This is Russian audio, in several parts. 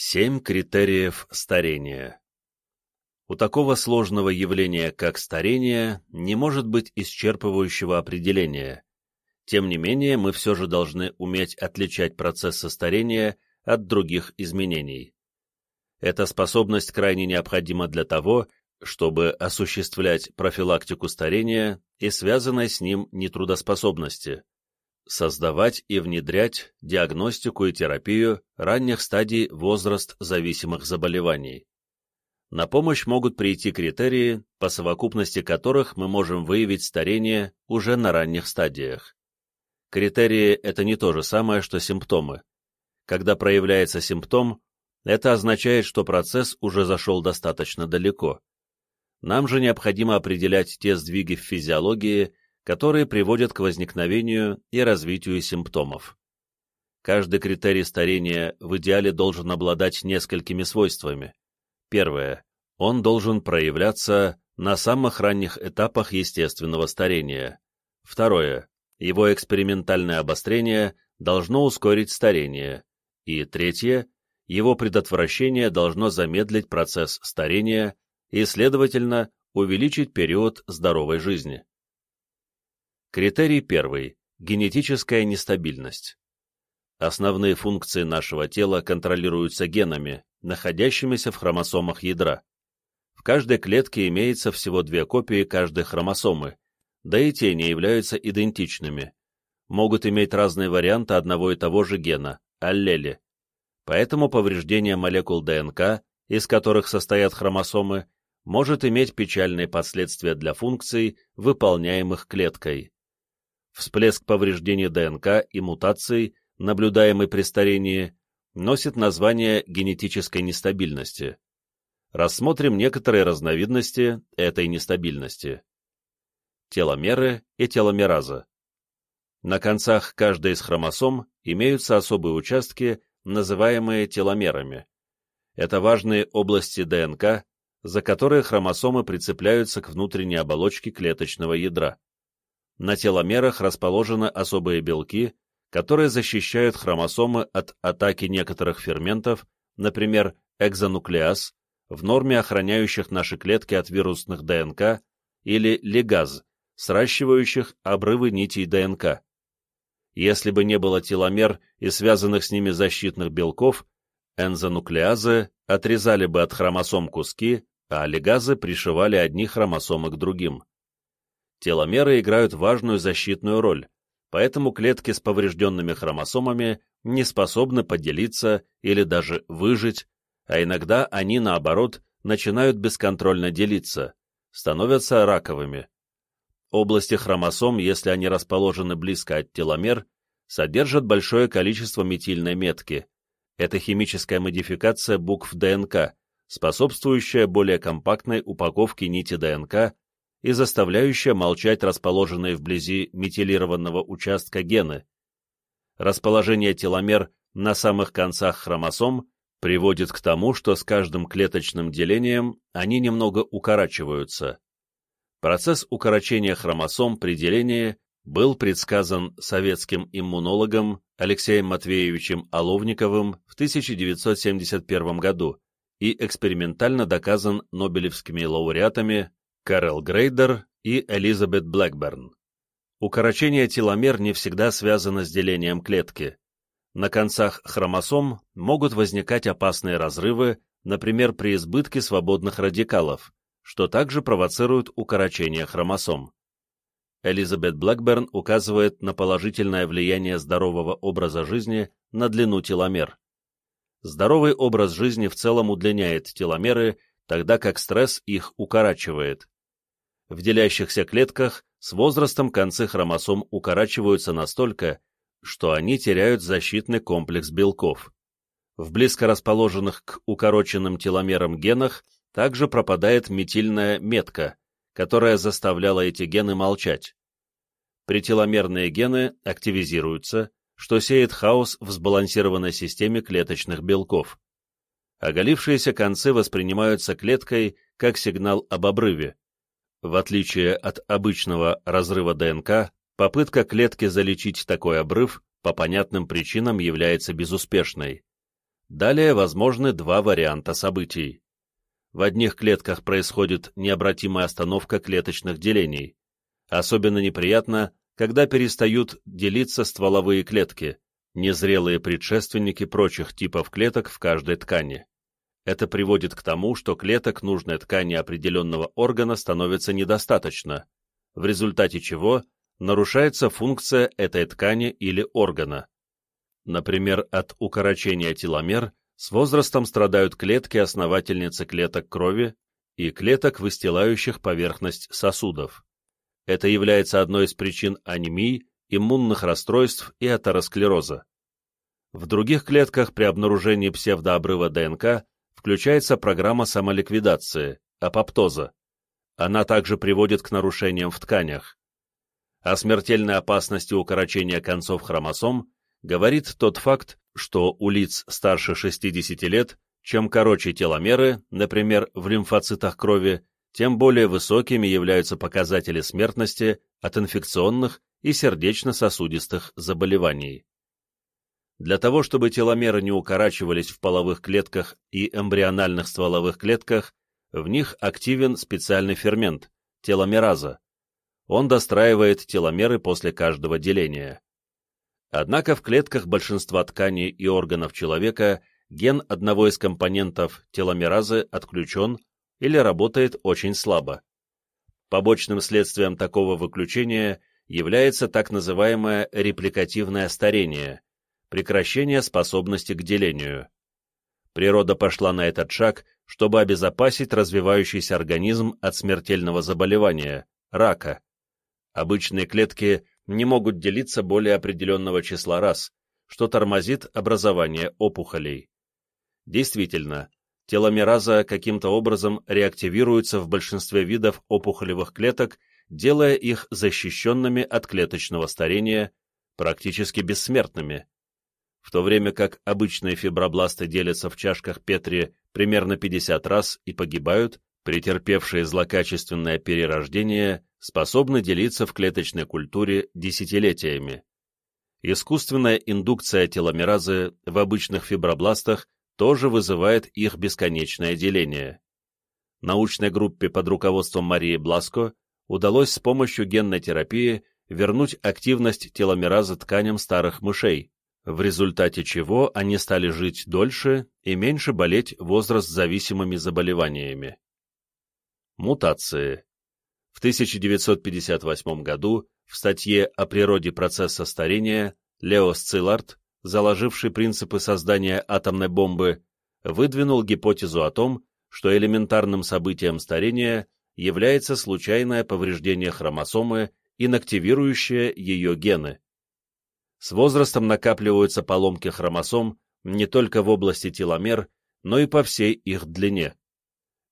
Семь критериев старения. У такого сложного явления, как старение, не может быть исчерпывающего определения. Тем не менее, мы все же должны уметь отличать процессы старения от других изменений. Эта способность крайне необходима для того, чтобы осуществлять профилактику старения и связанной с ним нетрудоспособности создавать и внедрять диагностику и терапию ранних стадий возраст-зависимых заболеваний. На помощь могут прийти критерии, по совокупности которых мы можем выявить старение уже на ранних стадиях. Критерии – это не то же самое, что симптомы. Когда проявляется симптом, это означает, что процесс уже зашел достаточно далеко. Нам же необходимо определять те сдвиги в физиологии, которые приводят к возникновению и развитию симптомов. Каждый критерий старения в идеале должен обладать несколькими свойствами. Первое. Он должен проявляться на самых ранних этапах естественного старения. Второе. Его экспериментальное обострение должно ускорить старение. И третье. Его предотвращение должно замедлить процесс старения и, следовательно, увеличить период здоровой жизни. Критерий первый – генетическая нестабильность. Основные функции нашего тела контролируются генами, находящимися в хромосомах ядра. В каждой клетке имеется всего две копии каждой хромосомы, да и те не являются идентичными. Могут иметь разные варианты одного и того же гена – аллели. Поэтому повреждение молекул ДНК, из которых состоят хромосомы, может иметь печальные последствия для функций, выполняемых клеткой. Всплеск повреждений ДНК и мутаций, наблюдаемый при старении, носит название генетической нестабильности. Рассмотрим некоторые разновидности этой нестабильности. Теломеры и теломераза. На концах каждой из хромосом имеются особые участки, называемые теломерами. Это важные области ДНК, за которые хромосомы прицепляются к внутренней оболочке клеточного ядра. На теломерах расположены особые белки, которые защищают хромосомы от атаки некоторых ферментов, например, экзонуклеаз, в норме охраняющих наши клетки от вирусных ДНК, или лигаз, сращивающих обрывы нитей ДНК. Если бы не было теломер и связанных с ними защитных белков, энзонуклеазы отрезали бы от хромосом куски, а лигазы пришивали одни хромосомы к другим. Теломеры играют важную защитную роль, поэтому клетки с поврежденными хромосомами не способны поделиться или даже выжить, а иногда они, наоборот, начинают бесконтрольно делиться, становятся раковыми. Области хромосом, если они расположены близко от теломер, содержат большое количество метильной метки. Это химическая модификация букв ДНК, способствующая более компактной упаковке нити ДНК и заставляющая молчать расположенные вблизи метилированного участка гены. Расположение теломер на самых концах хромосом приводит к тому, что с каждым клеточным делением они немного укорачиваются. Процесс укорочения хромосом при делении был предсказан советским иммунологом Алексеем Матвеевичем Оловниковым в 1971 году и экспериментально доказан нобелевскими лауреатами Карл Грейдер и Элизабет Блэкберн. Укорочение теломер не всегда связано с делением клетки. На концах хромосом могут возникать опасные разрывы, например, при избытке свободных радикалов, что также провоцирует укорочение хромосом. Элизабет Блэкберн указывает на положительное влияние здорового образа жизни на длину теломер. Здоровый образ жизни в целом удлиняет теломеры, тогда как стресс их укорачивает. В делящихся клетках с возрастом концы хромосом укорачиваются настолько, что они теряют защитный комплекс белков. В близко расположенных к укороченным теломерам генах также пропадает метильная метка, которая заставляла эти гены молчать. Прителомерные гены активизируются, что сеет хаос в сбалансированной системе клеточных белков. Оголившиеся концы воспринимаются клеткой как сигнал об обрыве, в отличие от обычного разрыва ДНК, попытка клетки залечить такой обрыв по понятным причинам является безуспешной. Далее возможны два варианта событий. В одних клетках происходит необратимая остановка клеточных делений. Особенно неприятно, когда перестают делиться стволовые клетки, незрелые предшественники прочих типов клеток в каждой ткани. Это приводит к тому, что клеток нужной ткани определенного органа становится недостаточно, в результате чего нарушается функция этой ткани или органа. Например, от укорочения теломер с возрастом страдают клетки-основательницы клеток крови и клеток, выстилающих поверхность сосудов. Это является одной из причин анемии, иммунных расстройств и атеросклероза. В других клетках при обнаружении псевдообрыва ДНК включается программа самоликвидации, апоптоза. Она также приводит к нарушениям в тканях. О смертельной опасности укорочения концов хромосом говорит тот факт, что у лиц старше 60 лет, чем короче теломеры, например, в лимфоцитах крови, тем более высокими являются показатели смертности от инфекционных и сердечно-сосудистых заболеваний. Для того, чтобы теломеры не укорачивались в половых клетках и эмбриональных стволовых клетках, в них активен специальный фермент – теломераза. Он достраивает теломеры после каждого деления. Однако в клетках большинства тканей и органов человека ген одного из компонентов теломеразы отключен или работает очень слабо. Побочным следствием такого выключения является так называемое репликативное старение, прекращение способности к делению. Природа пошла на этот шаг, чтобы обезопасить развивающийся организм от смертельного заболевания – рака. Обычные клетки не могут делиться более определенного числа раз, что тормозит образование опухолей. Действительно, теломераза каким-то образом реактивируется в большинстве видов опухолевых клеток, делая их защищенными от клеточного старения, практически бессмертными. В то время как обычные фибробласты делятся в чашках Петри примерно 50 раз и погибают, претерпевшие злокачественное перерождение способны делиться в клеточной культуре десятилетиями. Искусственная индукция теломеразы в обычных фибробластах тоже вызывает их бесконечное деление. Научной группе под руководством Марии Бласко удалось с помощью генной терапии вернуть активность теломеразы тканям старых мышей, в результате чего они стали жить дольше и меньше болеть возраст-зависимыми заболеваниями. Мутации в 1958 году в статье о природе процесса старения Лео Сциллард, заложивший принципы создания атомной бомбы, выдвинул гипотезу о том, что элементарным событием старения является случайное повреждение хромосомы, инактивирующее ее гены. С возрастом накапливаются поломки хромосом не только в области теломер, но и по всей их длине.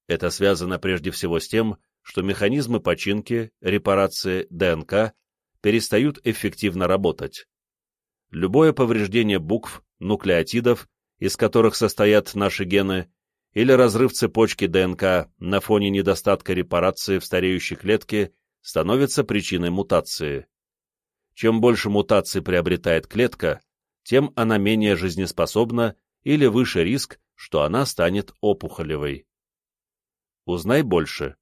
Это связано прежде всего с тем, что механизмы починки, репарации ДНК перестают эффективно работать. Любое повреждение букв, нуклеотидов, из которых состоят наши гены, или разрыв цепочки ДНК на фоне недостатка репарации в стареющей клетке становится причиной мутации. Чем больше мутаций приобретает клетка, тем она менее жизнеспособна или выше риск, что она станет опухолевой. Узнай больше.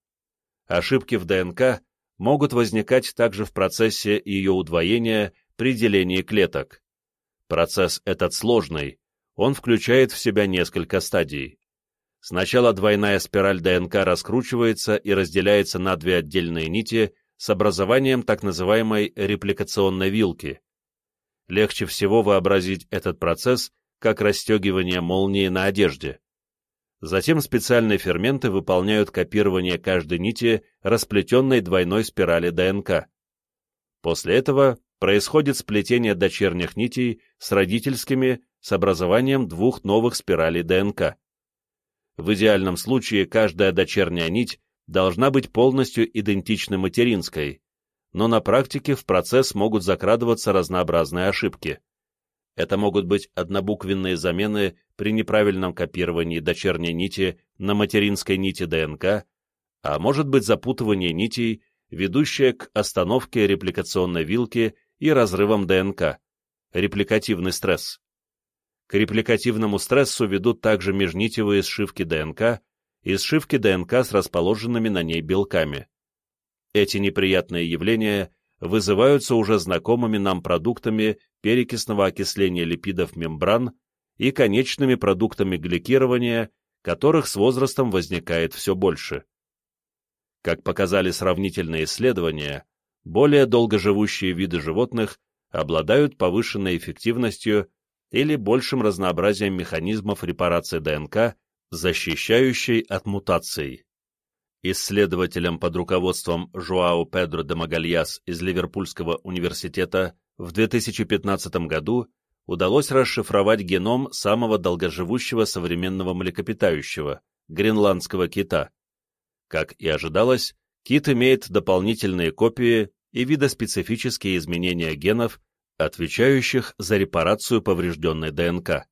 Ошибки в ДНК могут возникать также в процессе ее удвоения при делении клеток. Процесс этот сложный, он включает в себя несколько стадий. Сначала двойная спираль ДНК раскручивается и разделяется на две отдельные нити с образованием так называемой репликационной вилки. Легче всего вообразить этот процесс как расстегивание молнии на одежде. Затем специальные ферменты выполняют копирование каждой нити расплетенной двойной спирали ДНК. После этого происходит сплетение дочерних нитей с родительскими с образованием двух новых спиралей ДНК. В идеальном случае каждая дочерняя нить должна быть полностью идентичной материнской, но на практике в процесс могут закрадываться разнообразные ошибки. Это могут быть однобуквенные замены при неправильном копировании дочерней нити на материнской нити ДНК, а может быть запутывание нитей, ведущее к остановке репликационной вилки и разрывам ДНК, репликативный стресс. К репликативному стрессу ведут также межнитевые сшивки ДНК и сшивки ДНК с расположенными на ней белками. Эти неприятные явления вызываются уже знакомыми нам продуктами перекисного окисления липидов мембран и конечными продуктами гликирования, которых с возрастом возникает все больше. Как показали сравнительные исследования, более долгоживущие виды животных обладают повышенной эффективностью или большим разнообразием механизмов репарации ДНК, защищающей от мутаций. Исследователям под руководством Жуао Педро де Магальяс из Ливерпульского университета в 2015 году удалось расшифровать геном самого долгоживущего современного млекопитающего – гренландского кита. Как и ожидалось, кит имеет дополнительные копии и видоспецифические изменения генов, отвечающих за репарацию поврежденной ДНК.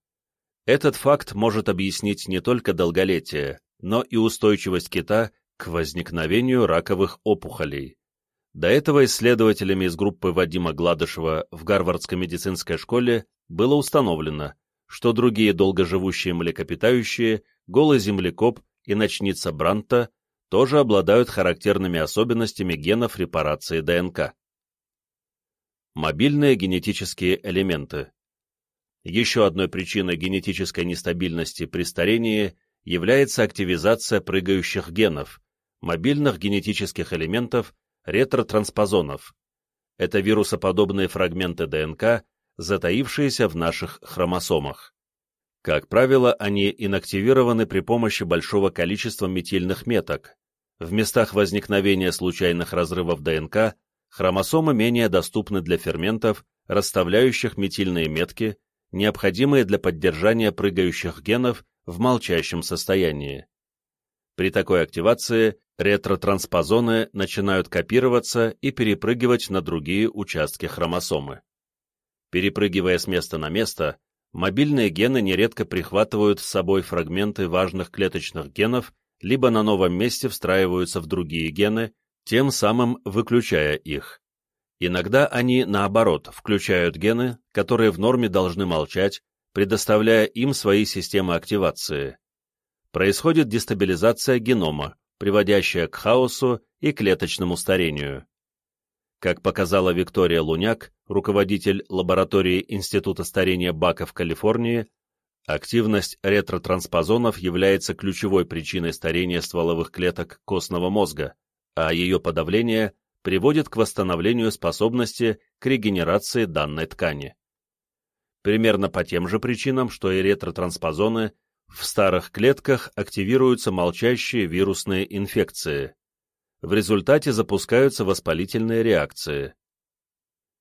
Этот факт может объяснить не только долголетие, но и устойчивость кита к возникновению раковых опухолей. До этого исследователями из группы Вадима Гладышева в Гарвардской медицинской школе было установлено, что другие долгоживущие млекопитающие, голый землекоп и ночница Бранта тоже обладают характерными особенностями генов репарации ДНК. Мобильные генетические элементы Еще одной причиной генетической нестабильности при старении является активизация прыгающих генов, мобильных генетических элементов, ретротранспозонов. Это вирусоподобные фрагменты ДНК, затаившиеся в наших хромосомах. Как правило, они инактивированы при помощи большого количества метильных меток, в местах возникновения случайных разрывов ДНК хромосомы менее доступны для ферментов, расставляющих метильные метки, необходимые для поддержания прыгающих генов в молчащем состоянии. При такой активации ретротранспозоны начинают копироваться и перепрыгивать на другие участки хромосомы. Перепрыгивая с места на место, мобильные гены нередко прихватывают с собой фрагменты важных клеточных генов либо на новом месте встраиваются в другие гены, тем самым выключая их. Иногда они, наоборот, включают гены, которые в норме должны молчать, предоставляя им свои системы активации. Происходит дестабилизация генома, приводящая к хаосу и клеточному старению. Как показала Виктория Луняк, руководитель лаборатории Института старения Бака в Калифорнии, Активность ретротранспозонов является ключевой причиной старения стволовых клеток костного мозга, а ее подавление приводит к восстановлению способности к регенерации данной ткани. Примерно по тем же причинам, что и ретротранспозоны, в старых клетках активируются молчащие вирусные инфекции. В результате запускаются воспалительные реакции.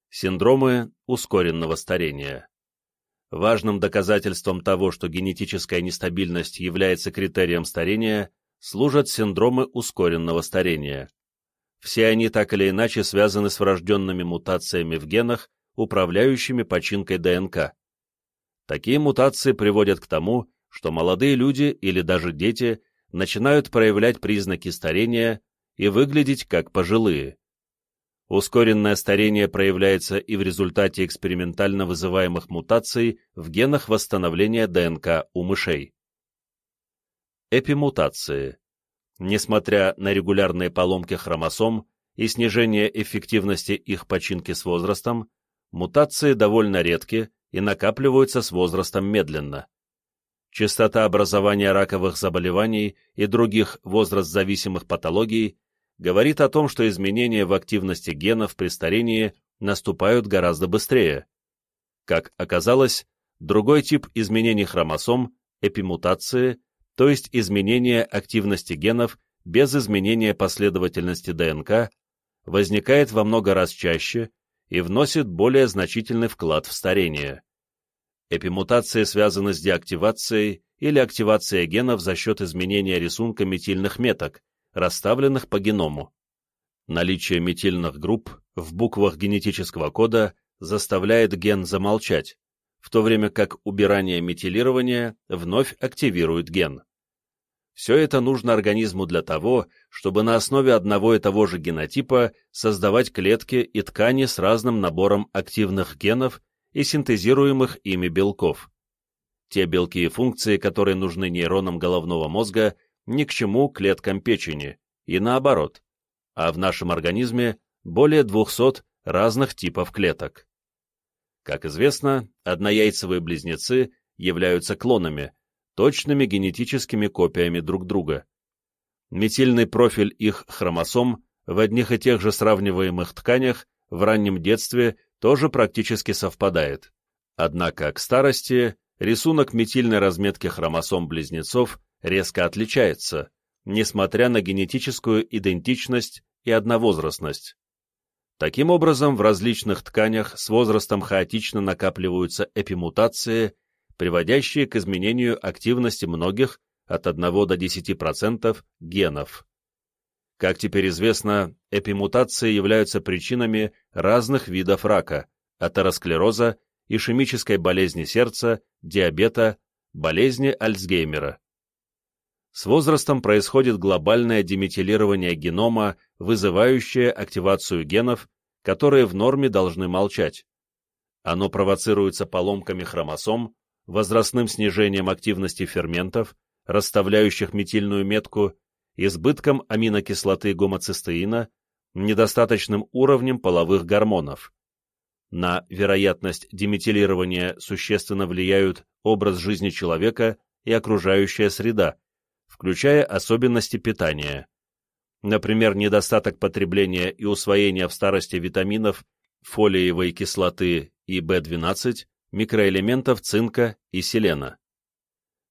Синдромы ускоренного старения Важным доказательством того, что генетическая нестабильность является критерием старения, служат синдромы ускоренного старения. Все они так или иначе связаны с врожденными мутациями в генах, управляющими починкой ДНК. Такие мутации приводят к тому, что молодые люди или даже дети начинают проявлять признаки старения и выглядеть как пожилые. Ускоренное старение проявляется и в результате экспериментально вызываемых мутаций в генах восстановления ДНК у мышей. Эпимутации. Несмотря на регулярные поломки хромосом и снижение эффективности их починки с возрастом, мутации довольно редки и накапливаются с возрастом медленно. Частота образования раковых заболеваний и других возраст-зависимых патологий говорит о том, что изменения в активности генов при старении наступают гораздо быстрее. Как оказалось, другой тип изменений хромосом – эпимутации, то есть изменение активности генов без изменения последовательности ДНК, возникает во много раз чаще и вносит более значительный вклад в старение. Эпимутации связаны с деактивацией или активацией генов за счет изменения рисунка метильных меток, расставленных по геному. Наличие метильных групп в буквах генетического кода заставляет ген замолчать, в то время как убирание метилирования вновь активирует ген. Все это нужно организму для того, чтобы на основе одного и того же генотипа создавать клетки и ткани с разным набором активных генов и синтезируемых ими белков. Те белки и функции, которые нужны нейронам головного мозга, ни к чему клеткам печени, и наоборот. А в нашем организме более 200 разных типов клеток. Как известно, однояйцевые близнецы являются клонами, точными генетическими копиями друг друга. Метильный профиль их хромосом в одних и тех же сравниваемых тканях в раннем детстве тоже практически совпадает. Однако к старости рисунок метильной разметки хромосом близнецов резко отличается, несмотря на генетическую идентичность и одновозрастность. Таким образом, в различных тканях с возрастом хаотично накапливаются эпимутации, приводящие к изменению активности многих от 1 до 10% генов. Как теперь известно, эпимутации являются причинами разных видов рака, атеросклероза, ишемической болезни сердца, диабета, болезни Альцгеймера. С возрастом происходит глобальное деметилирование генома, вызывающее активацию генов, которые в норме должны молчать. Оно провоцируется поломками хромосом, возрастным снижением активности ферментов, расставляющих метильную метку, избытком аминокислоты гомоцистеина, недостаточным уровнем половых гормонов. На вероятность деметилирования существенно влияют образ жизни человека и окружающая среда, включая особенности питания. Например, недостаток потребления и усвоения в старости витаминов, фолиевой кислоты и В12, микроэлементов цинка и селена.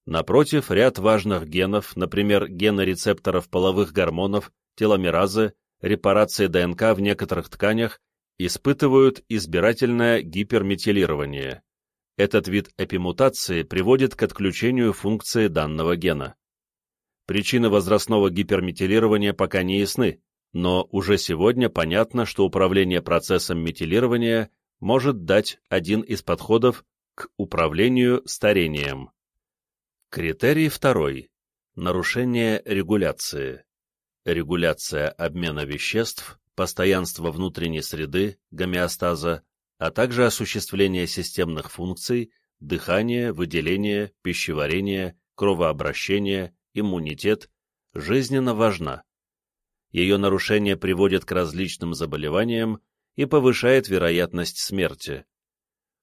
Напротив, ряд важных генов, например, гены рецепторов половых гормонов, теломеразы, репарации ДНК в некоторых тканях, испытывают избирательное гиперметилирование. Этот вид эпимутации приводит к отключению функции данного гена. Причины возрастного гиперметилирования пока не ясны, но уже сегодня понятно, что управление процессом метилирования может дать один из подходов к управлению старением. Критерий второй. Нарушение регуляции. Регуляция обмена веществ, постоянство внутренней среды, гомеостаза, а также осуществление системных функций, дыхание, выделение, пищеварение, кровообращение, иммунитет, жизненно важна. Ее нарушение приводит к различным заболеваниям и повышает вероятность смерти.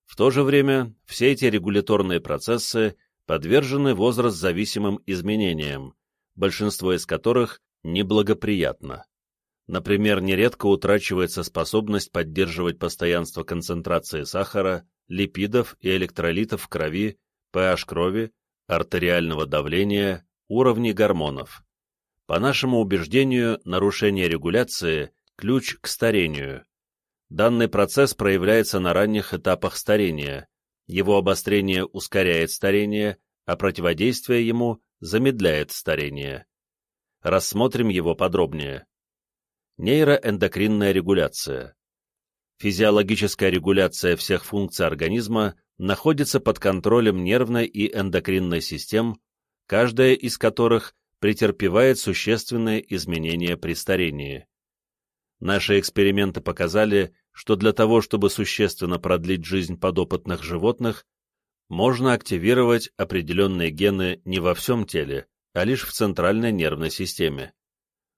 В то же время все эти регуляторные процессы подвержены возраст-зависимым изменениям, большинство из которых неблагоприятно. Например, нередко утрачивается способность поддерживать постоянство концентрации сахара, липидов и электролитов в крови, pH крови, артериального давления, уровней гормонов. По нашему убеждению, нарушение регуляции – ключ к старению. Данный процесс проявляется на ранних этапах старения, его обострение ускоряет старение, а противодействие ему замедляет старение. Рассмотрим его подробнее. Нейроэндокринная регуляция. Физиологическая регуляция всех функций организма находится под контролем нервной и эндокринной систем, каждая из которых претерпевает существенные изменения при старении. Наши эксперименты показали, что для того, чтобы существенно продлить жизнь подопытных животных, можно активировать определенные гены не во всем теле, а лишь в центральной нервной системе.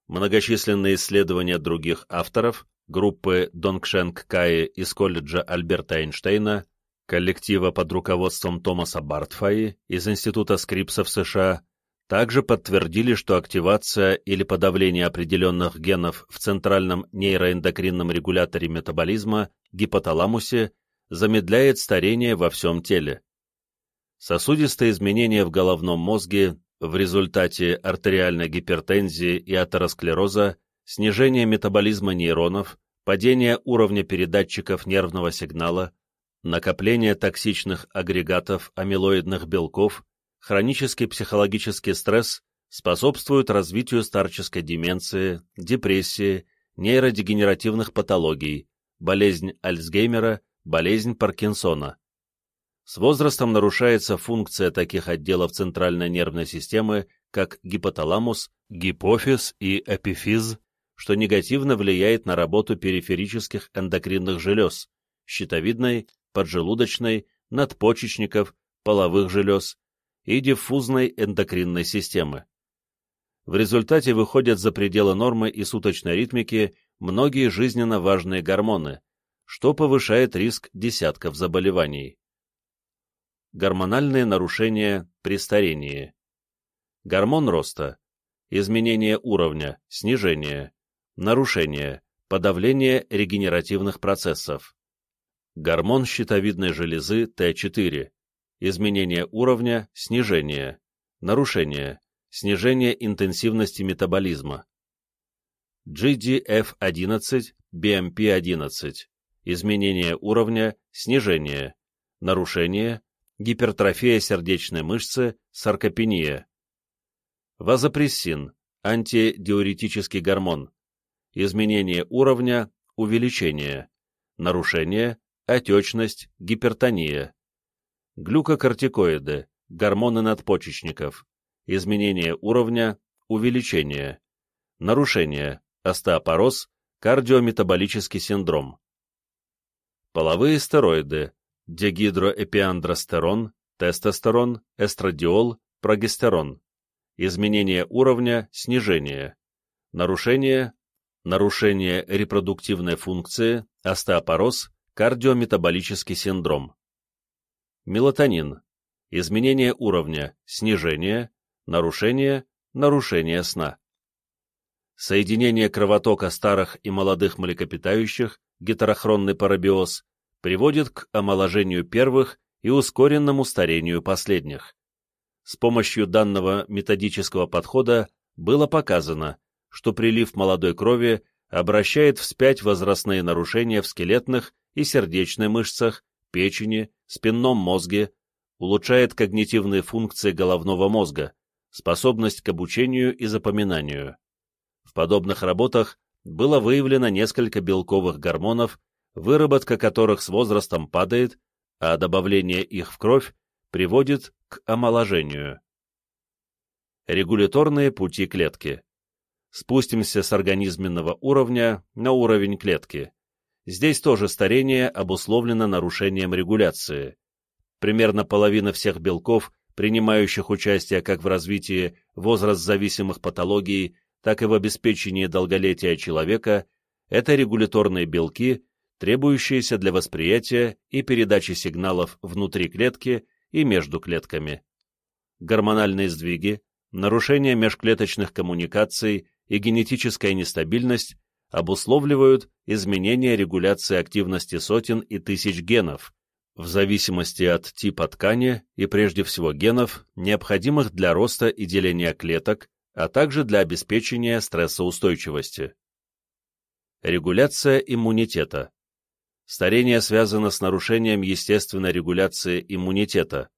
Многочисленные исследования других авторов, группы Донгшенг Каи из колледжа Альберта Эйнштейна, коллектива под руководством Томаса Бартфаи из Института Скрипса в США, также подтвердили, что активация или подавление определенных генов в центральном нейроэндокринном регуляторе метаболизма, гипоталамусе, замедляет старение во всем теле. Сосудистые изменения в головном мозге в результате артериальной гипертензии и атеросклероза, снижение метаболизма нейронов, падение уровня передатчиков нервного сигнала, накопление токсичных агрегатов амилоидных белков хронический психологический стресс способствует развитию старческой деменции, депрессии, нейродегенеративных патологий, болезнь Альцгеймера, болезнь Паркинсона. С возрастом нарушается функция таких отделов центральной нервной системы, как гипоталамус, гипофиз и эпифиз, что негативно влияет на работу периферических эндокринных желез, щитовидной, поджелудочной, надпочечников, половых желез и диффузной эндокринной системы. В результате выходят за пределы нормы и суточной ритмики многие жизненно важные гормоны, что повышает риск десятков заболеваний. Гормональные нарушения при старении. Гормон роста. Изменение уровня, снижение. Нарушение, подавление регенеративных процессов. Гормон щитовидной железы Т4. Изменение уровня, снижение. Нарушение, снижение интенсивности метаболизма. GDF11, BMP11. Изменение уровня, снижение. Нарушение, гипертрофия сердечной мышцы, саркопения. Вазопрессин, антидиуретический гормон. Изменение уровня, увеличение. Нарушение, отечность, гипертония. Глюкокортикоиды, гормоны надпочечников. Изменение уровня, увеличение. Нарушение, остеопороз, кардиометаболический синдром. Половые стероиды, дегидроэпиандростерон, тестостерон, эстрадиол, прогестерон. Изменение уровня, снижение. Нарушение, нарушение репродуктивной функции, остеопороз, кардиометаболический синдром. Мелатонин. Изменение уровня, снижение, нарушение, нарушение сна. Соединение кровотока старых и молодых млекопитающих, гетерохронный парабиоз, приводит к омоложению первых и ускоренному старению последних. С помощью данного методического подхода было показано, что прилив молодой крови обращает вспять возрастные нарушения в скелетных и сердечной мышцах, печени, спинном мозге, улучшает когнитивные функции головного мозга, способность к обучению и запоминанию. В подобных работах было выявлено несколько белковых гормонов, выработка которых с возрастом падает, а добавление их в кровь приводит к омоложению. Регуляторные пути клетки. Спустимся с организменного уровня на уровень клетки. Здесь тоже старение обусловлено нарушением регуляции. Примерно половина всех белков, принимающих участие как в развитии возраст-зависимых патологий, так и в обеспечении долголетия человека, это регуляторные белки, требующиеся для восприятия и передачи сигналов внутри клетки и между клетками. Гормональные сдвиги, нарушение межклеточных коммуникаций и генетическая нестабильность обусловливают изменение регуляции активности сотен и тысяч генов, в зависимости от типа ткани и прежде всего генов, необходимых для роста и деления клеток, а также для обеспечения стрессоустойчивости. Регуляция иммунитета. Старение связано с нарушением естественной регуляции иммунитета.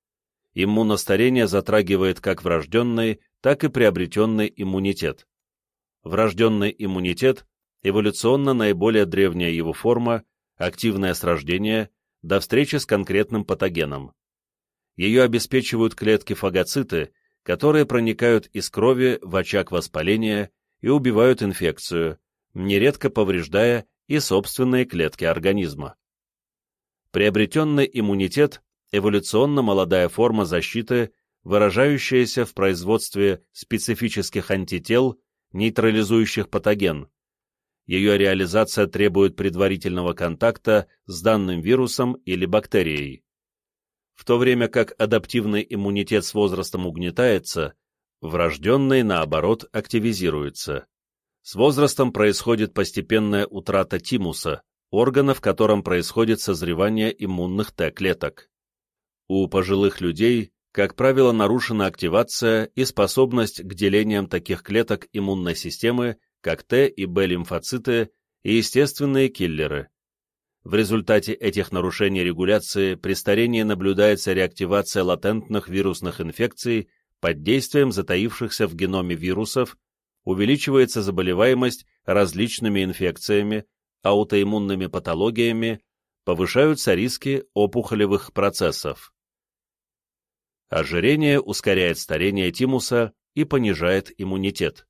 Иммуностарение затрагивает как врожденный, так и приобретенный иммунитет. Врожденный иммунитет – эволюционно наиболее древняя его форма, активное с до встречи с конкретным патогеном. Ее обеспечивают клетки-фагоциты, которые проникают из крови в очаг воспаления и убивают инфекцию, нередко повреждая и собственные клетки организма. Приобретенный иммунитет – эволюционно молодая форма защиты, выражающаяся в производстве специфических антител, нейтрализующих патоген. Ее реализация требует предварительного контакта с данным вирусом или бактерией. В то время как адаптивный иммунитет с возрастом угнетается, врожденный, наоборот, активизируется. С возрастом происходит постепенная утрата тимуса, органа, в котором происходит созревание иммунных Т-клеток. У пожилых людей, как правило, нарушена активация и способность к делениям таких клеток иммунной системы, как Т и Б-лимфоциты и естественные киллеры. В результате этих нарушений регуляции при старении наблюдается реактивация латентных вирусных инфекций под действием затаившихся в геноме вирусов увеличивается заболеваемость различными инфекциями, аутоиммунными патологиями, повышаются риски опухолевых процессов. Ожирение ускоряет старение тимуса и понижает иммунитет.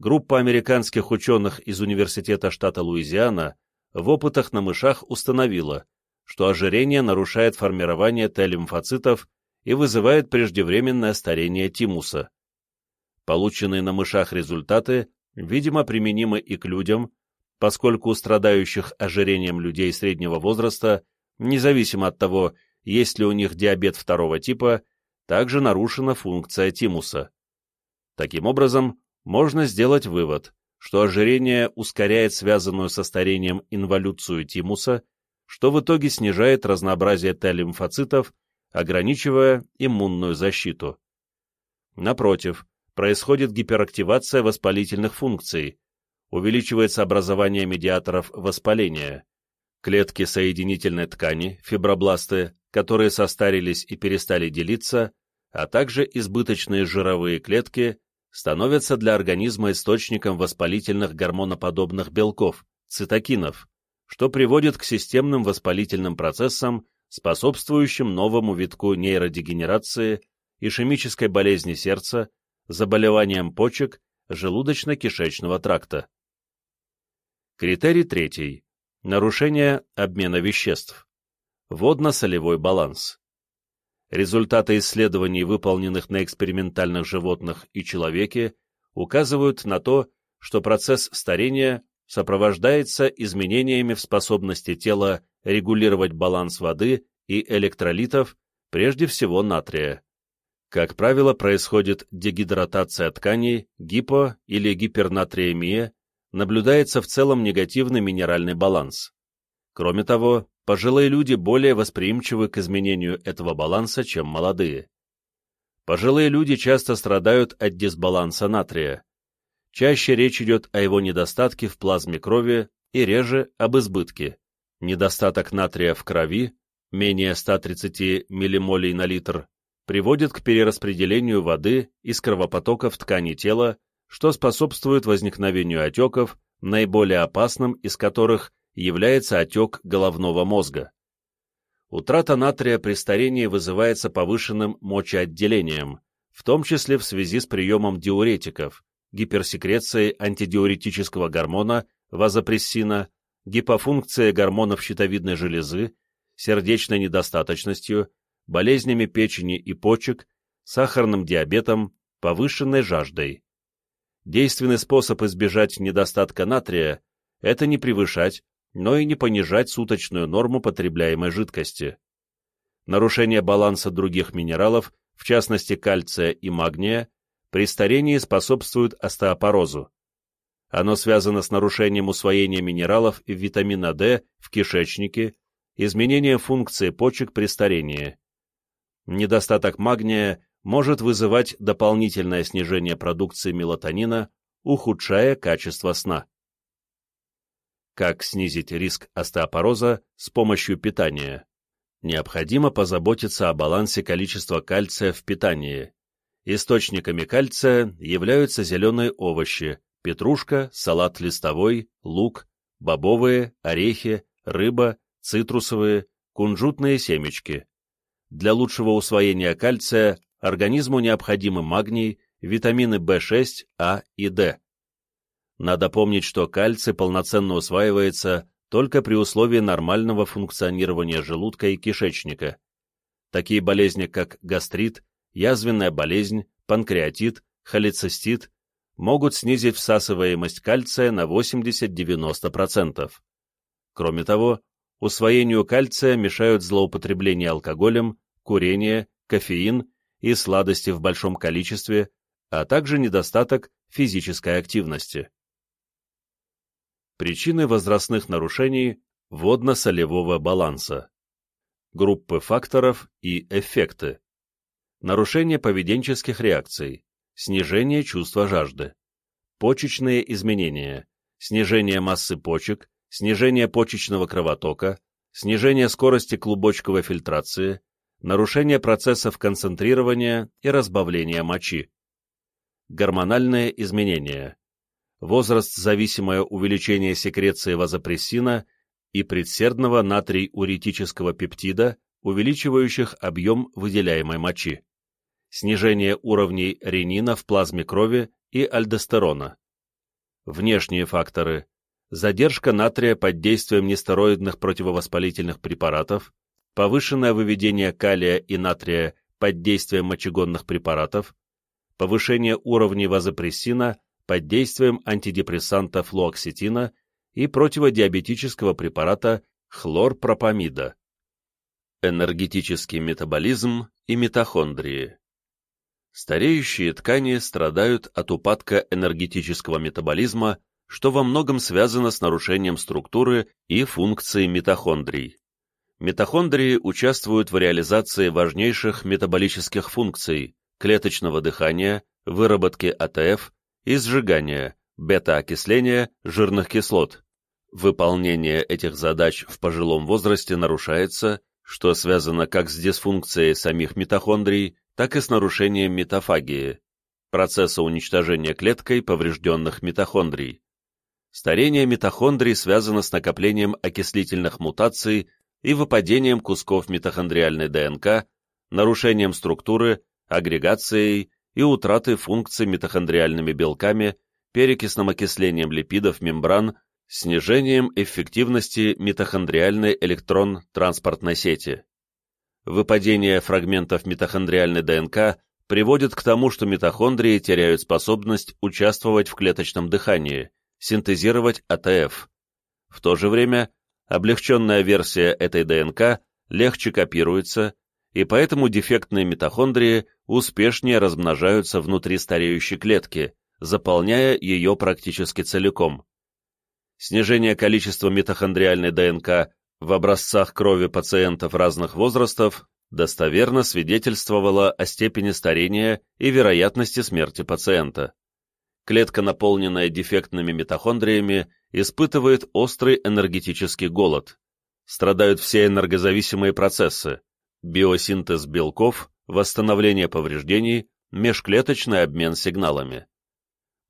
Группа американских ученых из Университета штата Луизиана в опытах на мышах установила, что ожирение нарушает формирование Т-лимфоцитов и вызывает преждевременное старение тимуса. Полученные на мышах результаты, видимо, применимы и к людям, поскольку у страдающих ожирением людей среднего возраста, независимо от того, есть ли у них диабет второго типа, также нарушена функция тимуса. Таким образом, можно сделать вывод, что ожирение ускоряет связанную со старением инволюцию тимуса, что в итоге снижает разнообразие Т-лимфоцитов, ограничивая иммунную защиту. Напротив, происходит гиперактивация воспалительных функций, увеличивается образование медиаторов воспаления, клетки соединительной ткани, фибробласты, которые состарились и перестали делиться, а также избыточные жировые клетки, становятся для организма источником воспалительных гормоноподобных белков, цитокинов, что приводит к системным воспалительным процессам, способствующим новому витку нейродегенерации, ишемической болезни сердца, заболеваниям почек, желудочно-кишечного тракта. Критерий третий. Нарушение обмена веществ. Водно-солевой баланс. Результаты исследований, выполненных на экспериментальных животных и человеке, указывают на то, что процесс старения сопровождается изменениями в способности тела регулировать баланс воды и электролитов, прежде всего натрия. Как правило, происходит дегидратация тканей, гипо- или гипернатриемия, наблюдается в целом негативный минеральный баланс. Кроме того, пожилые люди более восприимчивы к изменению этого баланса, чем молодые. Пожилые люди часто страдают от дисбаланса натрия. Чаще речь идет о его недостатке в плазме крови и реже об избытке. Недостаток натрия в крови, менее 130 ммолей на литр, приводит к перераспределению воды из кровопотока в ткани тела, что способствует возникновению отеков, наиболее опасным из которых является отек головного мозга. Утрата натрия при старении вызывается повышенным мочеотделением, в том числе в связи с приемом диуретиков, гиперсекрецией антидиуретического гормона, вазопрессина, гипофункцией гормонов щитовидной железы, сердечной недостаточностью, болезнями печени и почек, сахарным диабетом, повышенной жаждой. Действенный способ избежать недостатка натрия – это не превышать но и не понижать суточную норму потребляемой жидкости. Нарушение баланса других минералов, в частности кальция и магния, при старении способствует остеопорозу. Оно связано с нарушением усвоения минералов и витамина D в кишечнике, изменением функции почек при старении. Недостаток магния может вызывать дополнительное снижение продукции мелатонина, ухудшая качество сна как снизить риск остеопороза с помощью питания. Необходимо позаботиться о балансе количества кальция в питании. Источниками кальция являются зеленые овощи, петрушка, салат листовой, лук, бобовые, орехи, рыба, цитрусовые, кунжутные семечки. Для лучшего усвоения кальция организму необходимы магний, витамины В6, А и D. Надо помнить, что кальций полноценно усваивается только при условии нормального функционирования желудка и кишечника. Такие болезни, как гастрит, язвенная болезнь, панкреатит, холецистит, могут снизить всасываемость кальция на 80-90%. Кроме того, усвоению кальция мешают злоупотребление алкоголем, курение, кофеин и сладости в большом количестве, а также недостаток физической активности. Причины возрастных нарушений водно-солевого баланса. Группы факторов и эффекты. Нарушение поведенческих реакций. Снижение чувства жажды. Почечные изменения. Снижение массы почек, снижение почечного кровотока, снижение скорости клубочковой фильтрации, нарушение процессов концентрирования и разбавления мочи. Гормональные изменения возраст-зависимое увеличение секреции вазопрессина и предсердного натрий-уретического пептида, увеличивающих объем выделяемой мочи, снижение уровней ренина в плазме крови и альдостерона. Внешние факторы – задержка натрия под действием нестероидных противовоспалительных препаратов, повышенное выведение калия и натрия под действием мочегонных препаратов, повышение уровней вазопрессина под действием антидепрессанта флуоксетина и противодиабетического препарата хлорпропамида. Энергетический метаболизм и митохондрии. Стареющие ткани страдают от упадка энергетического метаболизма, что во многом связано с нарушением структуры и функции митохондрий. Митохондрии участвуют в реализации важнейших метаболических функций клеточного дыхания, выработки АТФ и сжигания, бета-окисления жирных кислот. Выполнение этих задач в пожилом возрасте нарушается, что связано как с дисфункцией самих митохондрий, так и с нарушением митофагии, процесса уничтожения клеткой поврежденных митохондрий. Старение митохондрий связано с накоплением окислительных мутаций и выпадением кусков митохондриальной ДНК, нарушением структуры, агрегацией и утратой функций митохондриальными белками, перекисным окислением липидов мембран, снижением эффективности митохондриальной электрон-транспортной сети. Выпадение фрагментов митохондриальной ДНК приводит к тому, что митохондрии теряют способность участвовать в клеточном дыхании, синтезировать АТФ. В то же время облегченная версия этой ДНК легче копируется, и поэтому дефектные митохондрии успешнее размножаются внутри стареющей клетки, заполняя ее практически целиком. Снижение количества митохондриальной ДНК в образцах крови пациентов разных возрастов достоверно свидетельствовало о степени старения и вероятности смерти пациента. Клетка, наполненная дефектными митохондриями, испытывает острый энергетический голод. Страдают все энергозависимые процессы – биосинтез белков, восстановление повреждений, межклеточный обмен сигналами.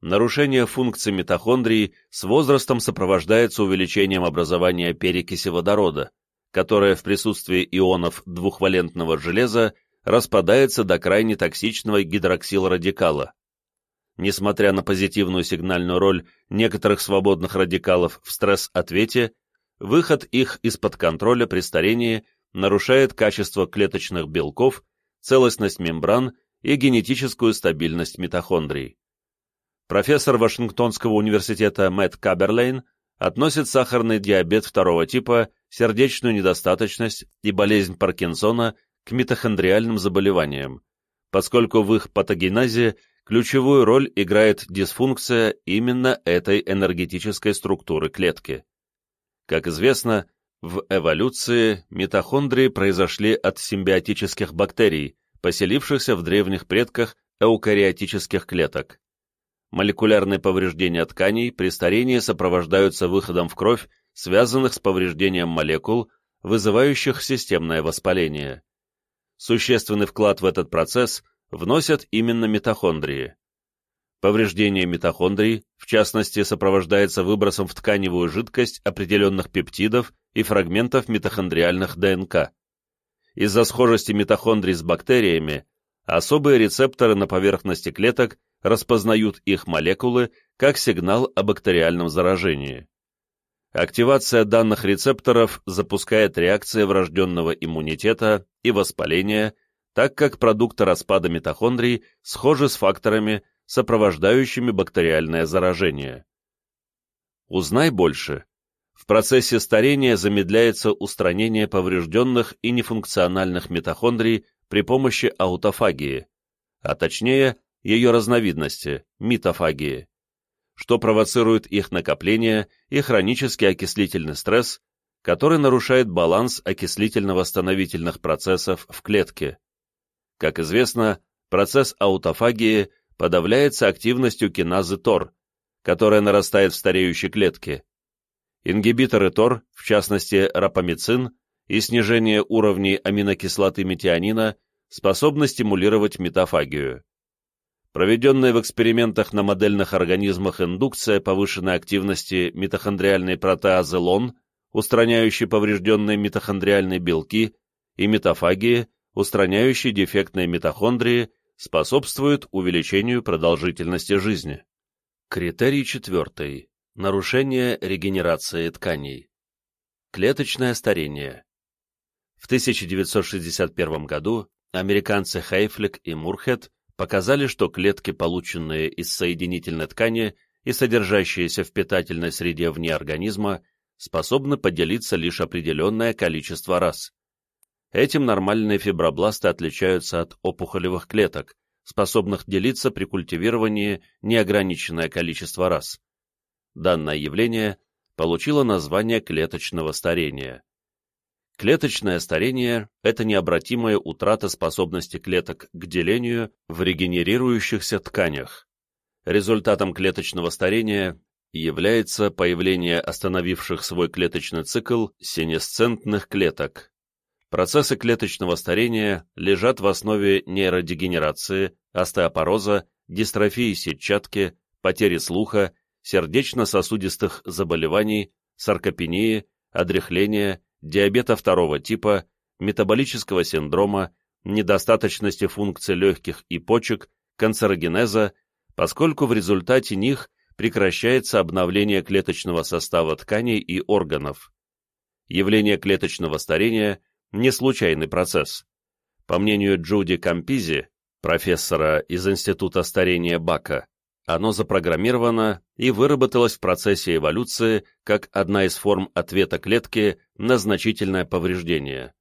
Нарушение функций митохондрий с возрастом сопровождается увеличением образования перекиси водорода, которая в присутствии ионов двухвалентного железа распадается до крайне токсичного гидроксилрадикала. Несмотря на позитивную сигнальную роль некоторых свободных радикалов в стресс-ответе, выход их из-под контроля при старении нарушает качество клеточных белков, целостность мембран и генетическую стабильность митохондрий. Профессор Вашингтонского университета Мэтт Каберлейн относит сахарный диабет второго типа, сердечную недостаточность и болезнь Паркинсона к митохондриальным заболеваниям, поскольку в их патогенезе ключевую роль играет дисфункция именно этой энергетической структуры клетки. Как известно, в эволюции митохондрии произошли от симбиотических бактерий, поселившихся в древних предках эукариотических клеток. Молекулярные повреждения тканей при старении сопровождаются выходом в кровь, связанных с повреждением молекул, вызывающих системное воспаление. Существенный вклад в этот процесс вносят именно митохондрии. Повреждение митохондрий, в частности, сопровождается выбросом в тканевую жидкость определенных пептидов и фрагментов митохондриальных ДНК. Из-за схожести митохондрий с бактериями, особые рецепторы на поверхности клеток распознают их молекулы как сигнал о бактериальном заражении. Активация данных рецепторов запускает реакции врожденного иммунитета и воспаления, так как продукты распада митохондрий схожи с факторами, сопровождающими бактериальное заражение. Узнай больше. В процессе старения замедляется устранение поврежденных и нефункциональных митохондрий при помощи аутофагии, а точнее ее разновидности – митофагии, что провоцирует их накопление и хронический окислительный стресс, который нарушает баланс окислительно-восстановительных процессов в клетке. Как известно, процесс аутофагии подавляется активностью киназы ТОР, которая нарастает в стареющей клетке. Ингибиторы ТОР, в частности рапамицин, и снижение уровней аминокислоты метионина способны стимулировать метафагию. Проведенная в экспериментах на модельных организмах индукция повышенной активности митохондриальной протеазы ЛОН, устраняющей поврежденные митохондриальные белки, и метафагии, устраняющей дефектные митохондрии, способствует увеличению продолжительности жизни. Критерий четвертый. Нарушение регенерации тканей. Клеточное старение. В 1961 году американцы Хейфлик и Мурхет показали, что клетки, полученные из соединительной ткани и содержащиеся в питательной среде вне организма, способны поделиться лишь определенное количество раз. Этим нормальные фибробласты отличаются от опухолевых клеток, способных делиться при культивировании неограниченное количество раз. Данное явление получило название клеточного старения. Клеточное старение – это необратимая утрата способности клеток к делению в регенерирующихся тканях. Результатом клеточного старения является появление остановивших свой клеточный цикл сенесцентных клеток. Процессы клеточного старения лежат в основе нейродегенерации, остеопороза, дистрофии сетчатки, потери слуха, сердечно-сосудистых заболеваний, саркопении, одряхления, диабета второго типа, метаболического синдрома, недостаточности функций легких и почек, канцерогенеза, поскольку в результате них прекращается обновление клеточного состава тканей и органов. Явление клеточного старения – не случайный процесс. По мнению Джуди Кампизи, профессора из Института старения Бака, оно запрограммировано и выработалось в процессе эволюции как одна из форм ответа клетки на значительное повреждение.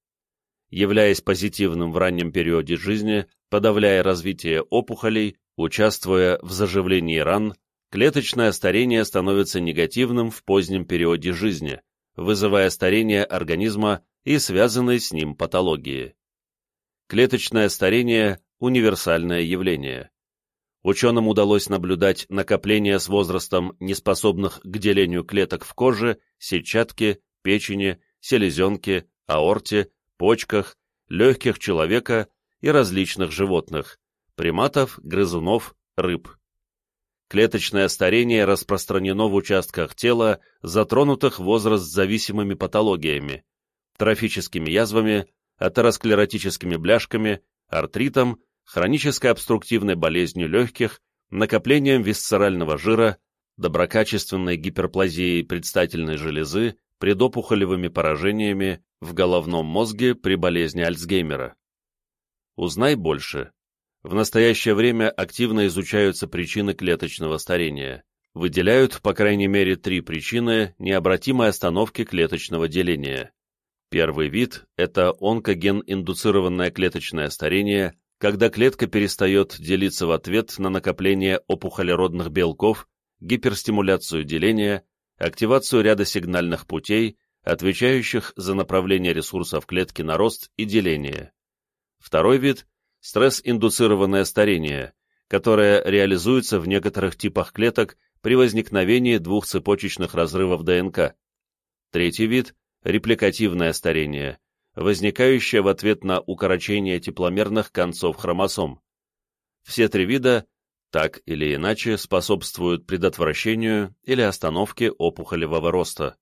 Являясь позитивным в раннем периоде жизни, подавляя развитие опухолей, участвуя в заживлении ран, клеточное старение становится негативным в позднем периоде жизни, вызывая старение организма и связанные с ним патологии. Клеточное старение – универсальное явление ученым удалось наблюдать накопление с возрастом неспособных к делению клеток в коже, сетчатке, печени, селезенке, аорте, почках, легких человека и различных животных – приматов, грызунов, рыб. Клеточное старение распространено в участках тела, затронутых возраст-зависимыми патологиями, трофическими язвами, атеросклеротическими бляшками, артритом хронической обструктивной болезнью легких, накоплением висцерального жира, доброкачественной гиперплазией предстательной железы, предопухолевыми поражениями в головном мозге при болезни Альцгеймера. Узнай больше. В настоящее время активно изучаются причины клеточного старения. Выделяют, по крайней мере, три причины необратимой остановки клеточного деления. Первый вид – это онкоген-индуцированное клеточное старение, когда клетка перестает делиться в ответ на накопление опухолеродных белков, гиперстимуляцию деления, активацию ряда сигнальных путей, отвечающих за направление ресурсов клетки на рост и деление. Второй вид – стресс-индуцированное старение, которое реализуется в некоторых типах клеток при возникновении двух цепочечных разрывов ДНК. Третий вид – репликативное старение, возникающее в ответ на укорочение тепломерных концов хромосом. Все три вида так или иначе способствуют предотвращению или остановке опухолевого роста.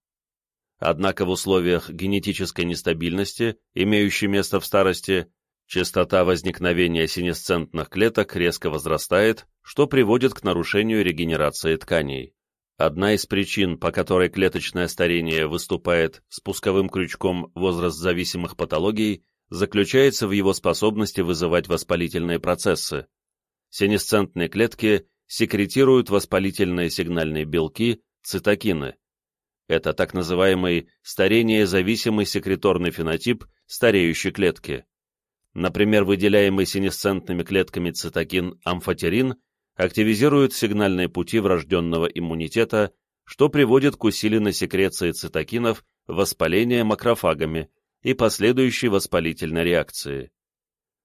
Однако в условиях генетической нестабильности, имеющей место в старости, частота возникновения синесцентных клеток резко возрастает, что приводит к нарушению регенерации тканей. Одна из причин, по которой клеточное старение выступает спусковым крючком возраст зависимых патологий, заключается в его способности вызывать воспалительные процессы. Сенесцентные клетки секретируют воспалительные сигнальные белки, цитокины. Это так называемый старение-зависимый секреторный фенотип стареющей клетки. Например, выделяемый сенесцентными клетками цитокин амфотерин активизируют сигнальные пути врожденного иммунитета, что приводит к усиленной секреции цитокинов, воспаления макрофагами и последующей воспалительной реакции.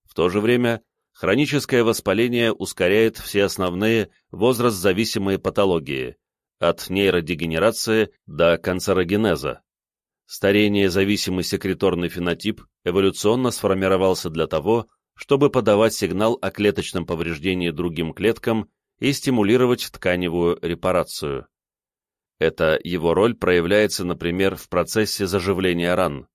В то же время хроническое воспаление ускоряет все основные возраст-зависимые патологии, от нейродегенерации до канцерогенеза. Старение зависимый секреторный фенотип эволюционно сформировался для того, чтобы подавать сигнал о клеточном повреждении другим клеткам и стимулировать тканевую репарацию. Эта его роль проявляется, например, в процессе заживления ран.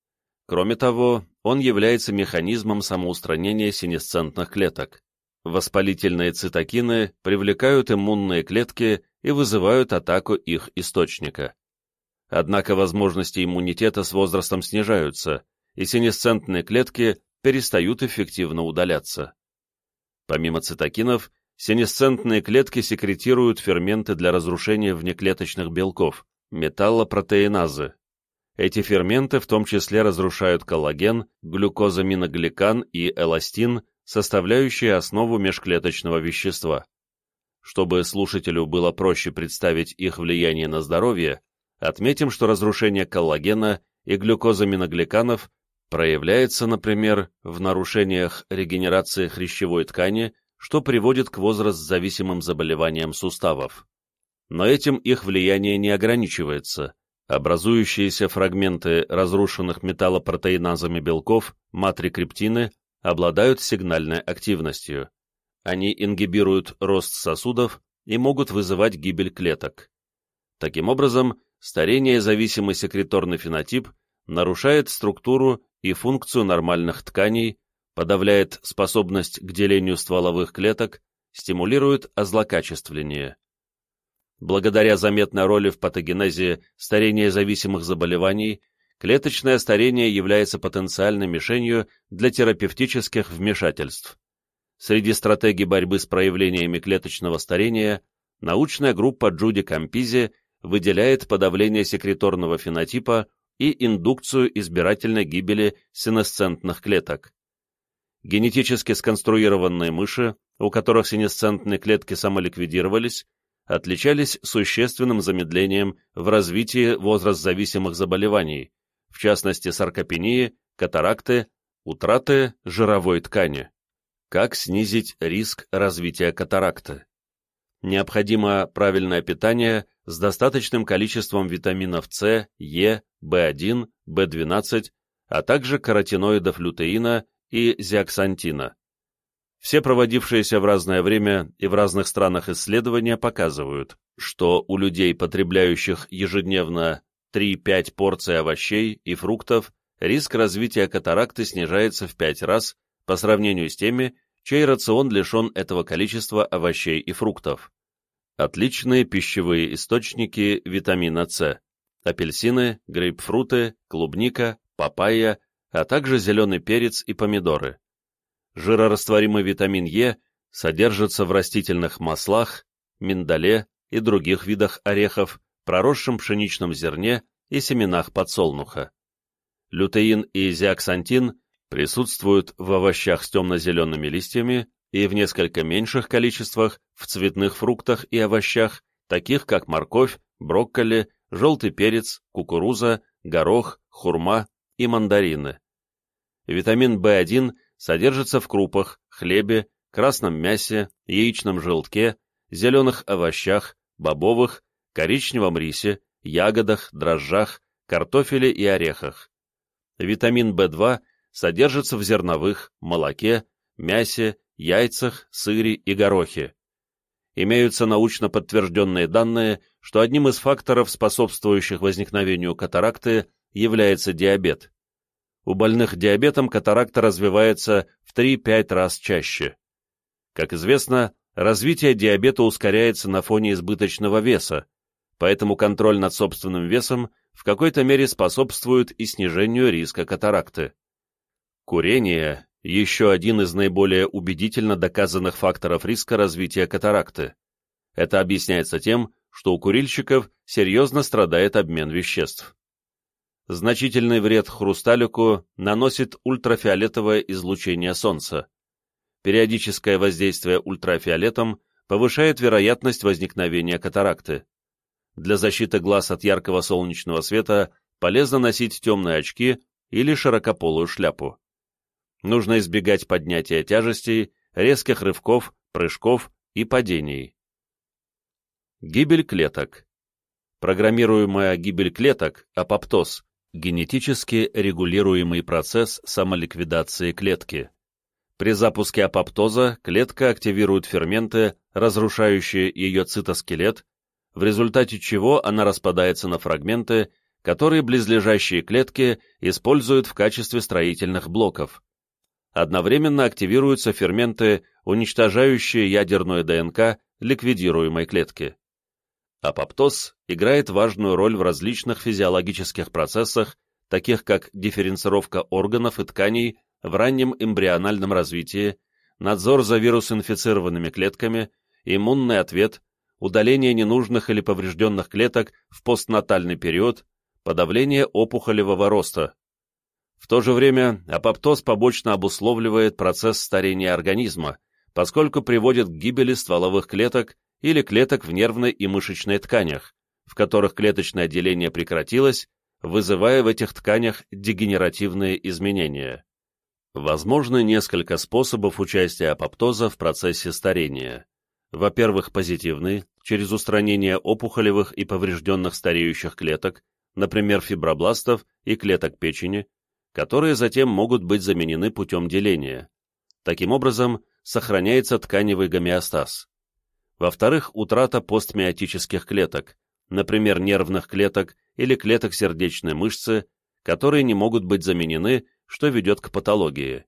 Кроме того, он является механизмом самоустранения синесцентных клеток. Воспалительные цитокины привлекают иммунные клетки и вызывают атаку их источника. Однако возможности иммунитета с возрастом снижаются, и синесцентные клетки перестают эффективно удаляться. Помимо цитокинов, синесцентные клетки секретируют ферменты для разрушения внеклеточных белков, металлопротеиназы. Эти ферменты в том числе разрушают коллаген, глюкозаминогликан и эластин, составляющие основу межклеточного вещества. Чтобы слушателю было проще представить их влияние на здоровье, отметим, что разрушение коллагена и глюкозаминогликанов проявляется, например, в нарушениях регенерации хрящевой ткани, что приводит к возраст-зависимым заболеваниям суставов. Но этим их влияние не ограничивается. Образующиеся фрагменты разрушенных металлопротеиназами белков, матрикриптины, обладают сигнальной активностью. Они ингибируют рост сосудов и могут вызывать гибель клеток. Таким образом, старение зависимый секреторный фенотип нарушает структуру и функцию нормальных тканей, подавляет способность к делению стволовых клеток, стимулирует озлокачествление. Благодаря заметной роли в патогенезе старения зависимых заболеваний, клеточное старение является потенциальной мишенью для терапевтических вмешательств. Среди стратегий борьбы с проявлениями клеточного старения научная группа Джуди Кампизи выделяет подавление секреторного фенотипа и индукцию избирательной гибели синесцентных клеток. Генетически сконструированные мыши, у которых синесцентные клетки самоликвидировались, отличались существенным замедлением в развитии возраст-зависимых заболеваний, в частности саркопении, катаракты, утраты жировой ткани. Как снизить риск развития катаракты? Необходимо правильное питание с достаточным количеством витаминов С, Е, В1, В12, а также каротиноидов лютеина и зиаксантина. Все проводившиеся в разное время и в разных странах исследования показывают, что у людей, потребляющих ежедневно 3-5 порций овощей и фруктов, риск развития катаракты снижается в 5 раз по сравнению с теми, чей рацион лишен этого количества овощей и фруктов. Отличные пищевые источники витамина С – апельсины, грейпфруты, клубника, папайя, а также зеленый перец и помидоры. Жирорастворимый витамин Е содержится в растительных маслах, миндале и других видах орехов, проросшем пшеничном зерне и семенах подсолнуха. Лютеин и зиаксантин присутствуют в овощах с темно-зелеными листьями и в несколько меньших количествах в цветных фруктах и овощах, таких как морковь, брокколи, желтый перец, кукуруза, горох, хурма и мандарины. Витамин В1 содержится в крупах, хлебе, красном мясе, яичном желтке, зеленых овощах, бобовых, коричневом рисе, ягодах, дрожжах, картофеле и орехах. Витамин В2 содержится в зерновых, молоке, мясе, яйцах, сыре и горохе. Имеются научно подтвержденные данные, что одним из факторов, способствующих возникновению катаракты, является диабет. У больных диабетом катаракта развивается в 3-5 раз чаще. Как известно, развитие диабета ускоряется на фоне избыточного веса, поэтому контроль над собственным весом в какой-то мере способствует и снижению риска катаракты. Курение – еще один из наиболее убедительно доказанных факторов риска развития катаракты. Это объясняется тем, что у курильщиков серьезно страдает обмен веществ. Значительный вред хрусталику наносит ультрафиолетовое излучение Солнца. Периодическое воздействие ультрафиолетом повышает вероятность возникновения катаракты. Для защиты глаз от яркого солнечного света полезно носить темные очки или широкополую шляпу нужно избегать поднятия тяжестей, резких рывков, прыжков и падений. Гибель клеток. Программируемая гибель клеток, апоптоз, генетически регулируемый процесс самоликвидации клетки. При запуске апоптоза клетка активирует ферменты, разрушающие ее цитоскелет, в результате чего она распадается на фрагменты, которые близлежащие клетки используют в качестве строительных блоков одновременно активируются ферменты, уничтожающие ядерную ДНК ликвидируемой клетки. Апоптоз играет важную роль в различных физиологических процессах, таких как дифференцировка органов и тканей в раннем эмбриональном развитии, надзор за вирус-инфицированными клетками, иммунный ответ, удаление ненужных или поврежденных клеток в постнатальный период, подавление опухолевого роста. В то же время апоптоз побочно обусловливает процесс старения организма, поскольку приводит к гибели стволовых клеток или клеток в нервной и мышечной тканях, в которых клеточное деление прекратилось, вызывая в этих тканях дегенеративные изменения. Возможны несколько способов участия апоптоза в процессе старения. Во-первых, позитивный, через устранение опухолевых и поврежденных стареющих клеток, например, фибробластов и клеток печени, которые затем могут быть заменены путем деления. Таким образом, сохраняется тканевый гомеостаз. Во-вторых, утрата постмиотических клеток, например, нервных клеток или клеток сердечной мышцы, которые не могут быть заменены, что ведет к патологии.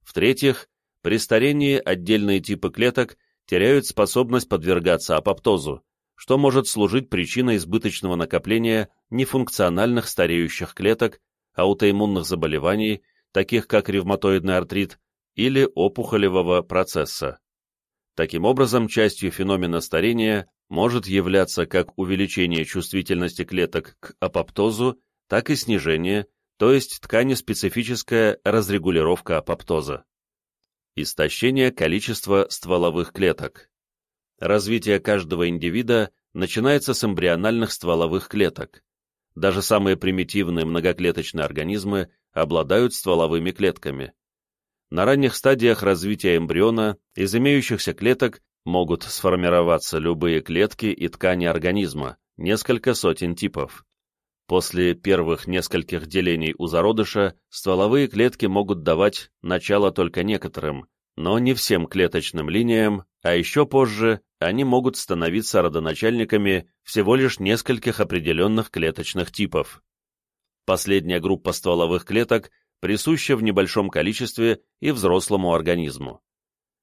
В-третьих, при старении отдельные типы клеток теряют способность подвергаться апоптозу, что может служить причиной избыточного накопления нефункциональных стареющих клеток, аутоиммунных заболеваний, таких как ревматоидный артрит, или опухолевого процесса. Таким образом, частью феномена старения может являться как увеличение чувствительности клеток к апоптозу, так и снижение, то есть тканеспецифическая разрегулировка апоптоза. Истощение количества стволовых клеток. Развитие каждого индивида начинается с эмбриональных стволовых клеток. Даже самые примитивные многоклеточные организмы обладают стволовыми клетками. На ранних стадиях развития эмбриона из имеющихся клеток могут сформироваться любые клетки и ткани организма, несколько сотен типов. После первых нескольких делений у зародыша стволовые клетки могут давать начало только некоторым, но не всем клеточным линиям, а еще позже они могут становиться родоначальниками всего лишь нескольких определенных клеточных типов. Последняя группа стволовых клеток присуща в небольшом количестве и взрослому организму.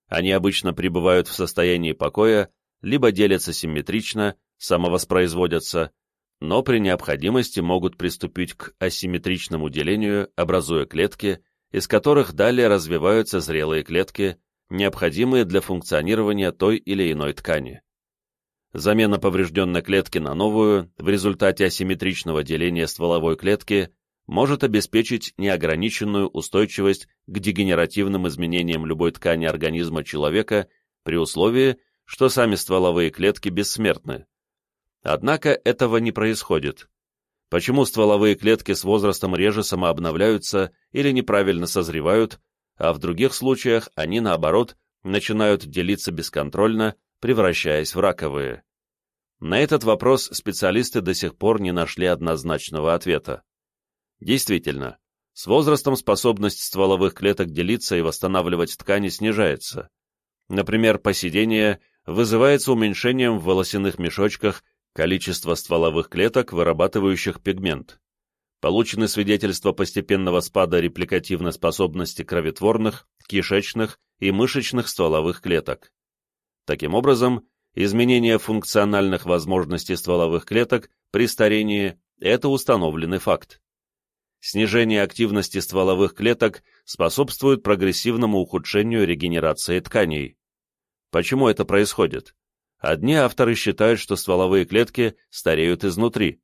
Они обычно пребывают в состоянии покоя, либо делятся симметрично, самовоспроизводятся, но при необходимости могут приступить к асимметричному делению, образуя клетки, из которых далее развиваются зрелые клетки, необходимые для функционирования той или иной ткани. Замена поврежденной клетки на новую в результате асимметричного деления стволовой клетки может обеспечить неограниченную устойчивость к дегенеративным изменениям любой ткани организма человека при условии, что сами стволовые клетки бессмертны. Однако этого не происходит. Почему стволовые клетки с возрастом реже самообновляются или неправильно созревают, а в других случаях они, наоборот, начинают делиться бесконтрольно, превращаясь в раковые? На этот вопрос специалисты до сих пор не нашли однозначного ответа. Действительно, с возрастом способность стволовых клеток делиться и восстанавливать ткани снижается. Например, поседение вызывается уменьшением в волосяных мешочках количества стволовых клеток, вырабатывающих пигмент. Получены свидетельства постепенного спада репликативной способности кроветворных, кишечных и мышечных стволовых клеток. Таким образом, изменение функциональных возможностей стволовых клеток при старении – это установленный факт. Снижение активности стволовых клеток способствует прогрессивному ухудшению регенерации тканей. Почему это происходит? Одни авторы считают, что стволовые клетки стареют изнутри.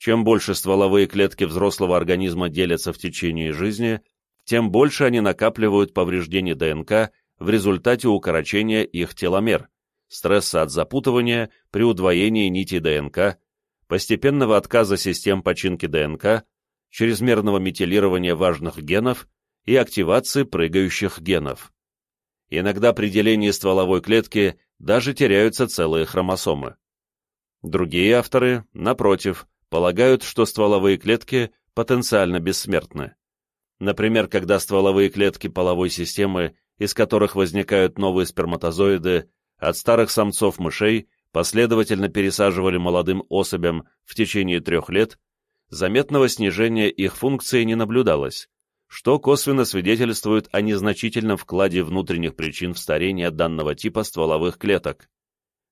Чем больше стволовые клетки взрослого организма делятся в течение жизни, тем больше они накапливают повреждений ДНК в результате укорочения их теломер, стресса от запутывания при удвоении нити ДНК, постепенного отказа систем починки ДНК, чрезмерного метилирования важных генов и активации прыгающих генов. Иногда при делении стволовой клетки даже теряются целые хромосомы. Другие авторы, напротив, полагают, что стволовые клетки потенциально бессмертны. Например, когда стволовые клетки половой системы, из которых возникают новые сперматозоиды, от старых самцов мышей последовательно пересаживали молодым особям в течение трех лет, заметного снижения их функции не наблюдалось, что косвенно свидетельствует о незначительном вкладе внутренних причин в старение данного типа стволовых клеток.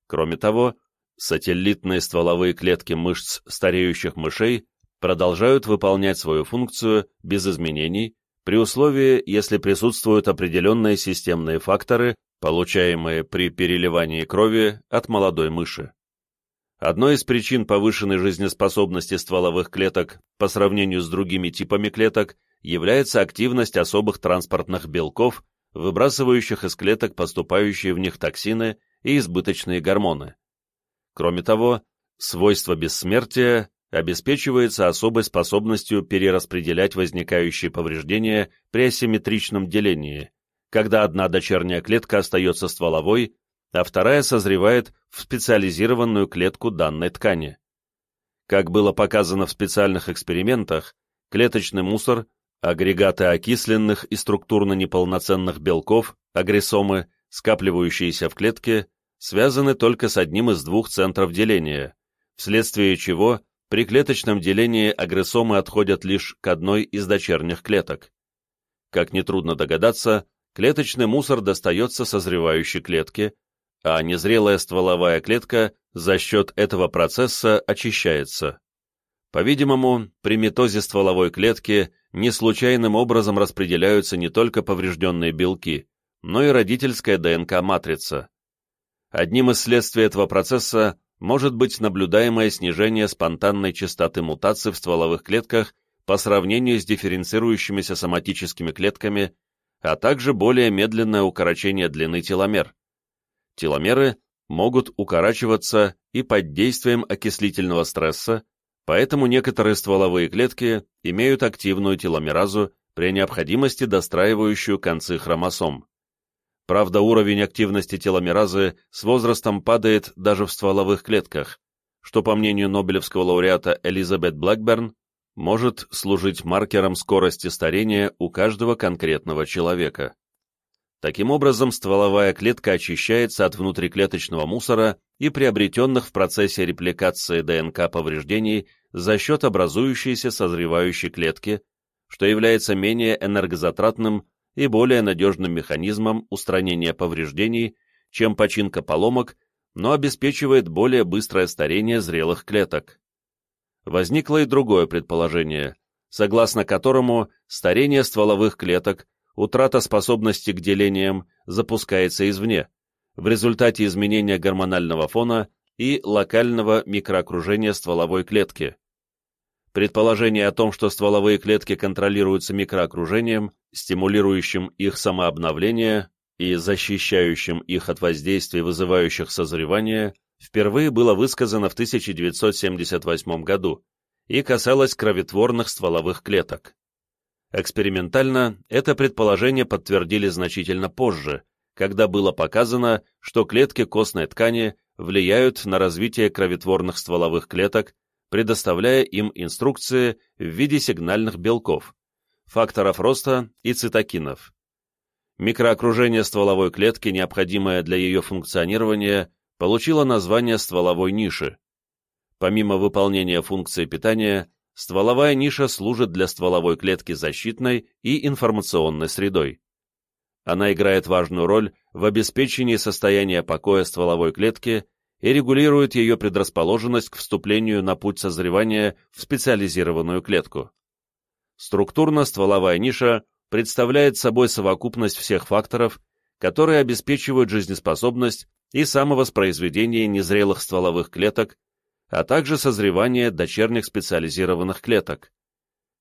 Кроме того, Сателлитные стволовые клетки мышц стареющих мышей продолжают выполнять свою функцию без изменений, при условии, если присутствуют определенные системные факторы, получаемые при переливании крови от молодой мыши. Одной из причин повышенной жизнеспособности стволовых клеток по сравнению с другими типами клеток является активность особых транспортных белков, выбрасывающих из клеток поступающие в них токсины и избыточные гормоны. Кроме того, свойство бессмертия обеспечивается особой способностью перераспределять возникающие повреждения при асимметричном делении, когда одна дочерняя клетка остается стволовой, а вторая созревает в специализированную клетку данной ткани. Как было показано в специальных экспериментах, клеточный мусор, агрегаты окисленных и структурно неполноценных белков, агрессомы, скапливающиеся в клетке, связаны только с одним из двух центров деления, вследствие чего при клеточном делении агрессомы отходят лишь к одной из дочерних клеток. Как нетрудно догадаться, клеточный мусор достается созревающей клетке, а незрелая стволовая клетка за счет этого процесса очищается. По-видимому, при метозе стволовой клетки не случайным образом распределяются не только поврежденные белки, но и родительская ДНК-матрица. Одним из следствий этого процесса может быть наблюдаемое снижение спонтанной частоты мутаций в стволовых клетках по сравнению с дифференцирующимися соматическими клетками, а также более медленное укорочение длины теломер. Теломеры могут укорачиваться и под действием окислительного стресса, поэтому некоторые стволовые клетки имеют активную теломеразу при необходимости достраивающую концы хромосом. Правда, уровень активности теломеразы с возрастом падает даже в стволовых клетках, что, по мнению Нобелевского лауреата Элизабет Блэкберн, может служить маркером скорости старения у каждого конкретного человека. Таким образом, стволовая клетка очищается от внутриклеточного мусора и приобретенных в процессе репликации ДНК повреждений за счет образующейся созревающей клетки, что является менее энергозатратным и более надежным механизмом устранения повреждений, чем починка поломок, но обеспечивает более быстрое старение зрелых клеток. Возникло и другое предположение, согласно которому старение стволовых клеток утрата способности к делениям запускается извне, в результате изменения гормонального фона и локального микроокружения стволовой клетки. Предположение о том, что стволовые клетки контролируются микроокружением, стимулирующим их самообновление и защищающим их от воздействий, вызывающих созревание, впервые было высказано в 1978 году и касалось кроветворных стволовых клеток. Экспериментально это предположение подтвердили значительно позже, когда было показано, что клетки костной ткани влияют на развитие кроветворных стволовых клеток, предоставляя им инструкции в виде сигнальных белков, факторов роста и цитокинов. Микроокружение стволовой клетки, необходимое для ее функционирования, получило название стволовой ниши. Помимо выполнения функции питания, стволовая ниша служит для стволовой клетки защитной и информационной средой. Она играет важную роль в обеспечении состояния покоя стволовой клетки и регулирует ее предрасположенность к вступлению на путь созревания в специализированную клетку. Структурно стволовая ниша представляет собой совокупность всех факторов, которые обеспечивают жизнеспособность и самовоспроизведение незрелых стволовых клеток а также созревание дочерних специализированных клеток.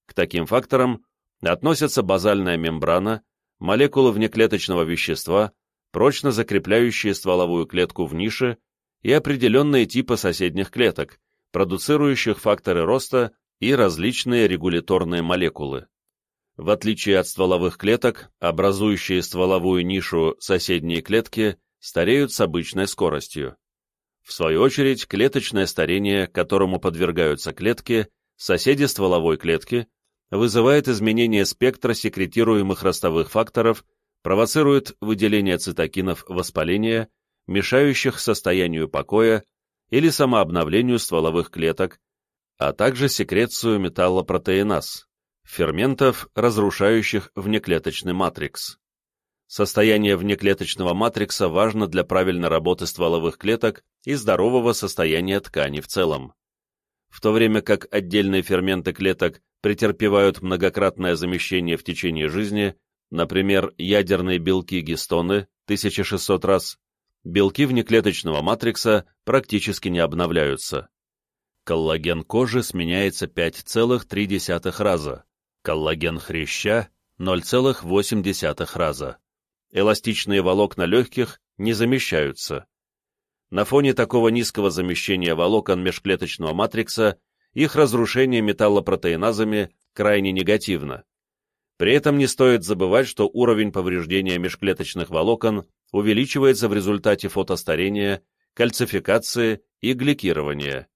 К таким факторам относятся базальная мембрана, молекулы внеклеточного вещества, прочно закрепляющие стволовую клетку в нише и определенные типы соседних клеток, продуцирующих факторы роста и различные регуляторные молекулы. В отличие от стволовых клеток, образующие стволовую нишу соседние клетки стареют с обычной скоростью. В свою очередь, клеточное старение, которому подвергаются клетки, соседи стволовой клетки, вызывает изменение спектра секретируемых ростовых факторов, провоцирует выделение цитокинов воспаления, мешающих состоянию покоя или самообновлению стволовых клеток, а также секрецию металлопротеиназ, ферментов, разрушающих внеклеточный матрикс. Состояние внеклеточного матрикса важно для правильной работы стволовых клеток и здорового состояния ткани в целом. В то время как отдельные ферменты клеток претерпевают многократное замещение в течение жизни, например, ядерные белки гистоны 1600 раз, белки внеклеточного матрикса практически не обновляются. Коллаген кожи сменяется 5,3 раза, коллаген хряща 0,8 раза. Эластичные волокна легких не замещаются. На фоне такого низкого замещения волокон межклеточного матрикса их разрушение металлопротеиназами крайне негативно. При этом не стоит забывать, что уровень повреждения межклеточных волокон увеличивается в результате фотостарения, кальцификации и гликирования.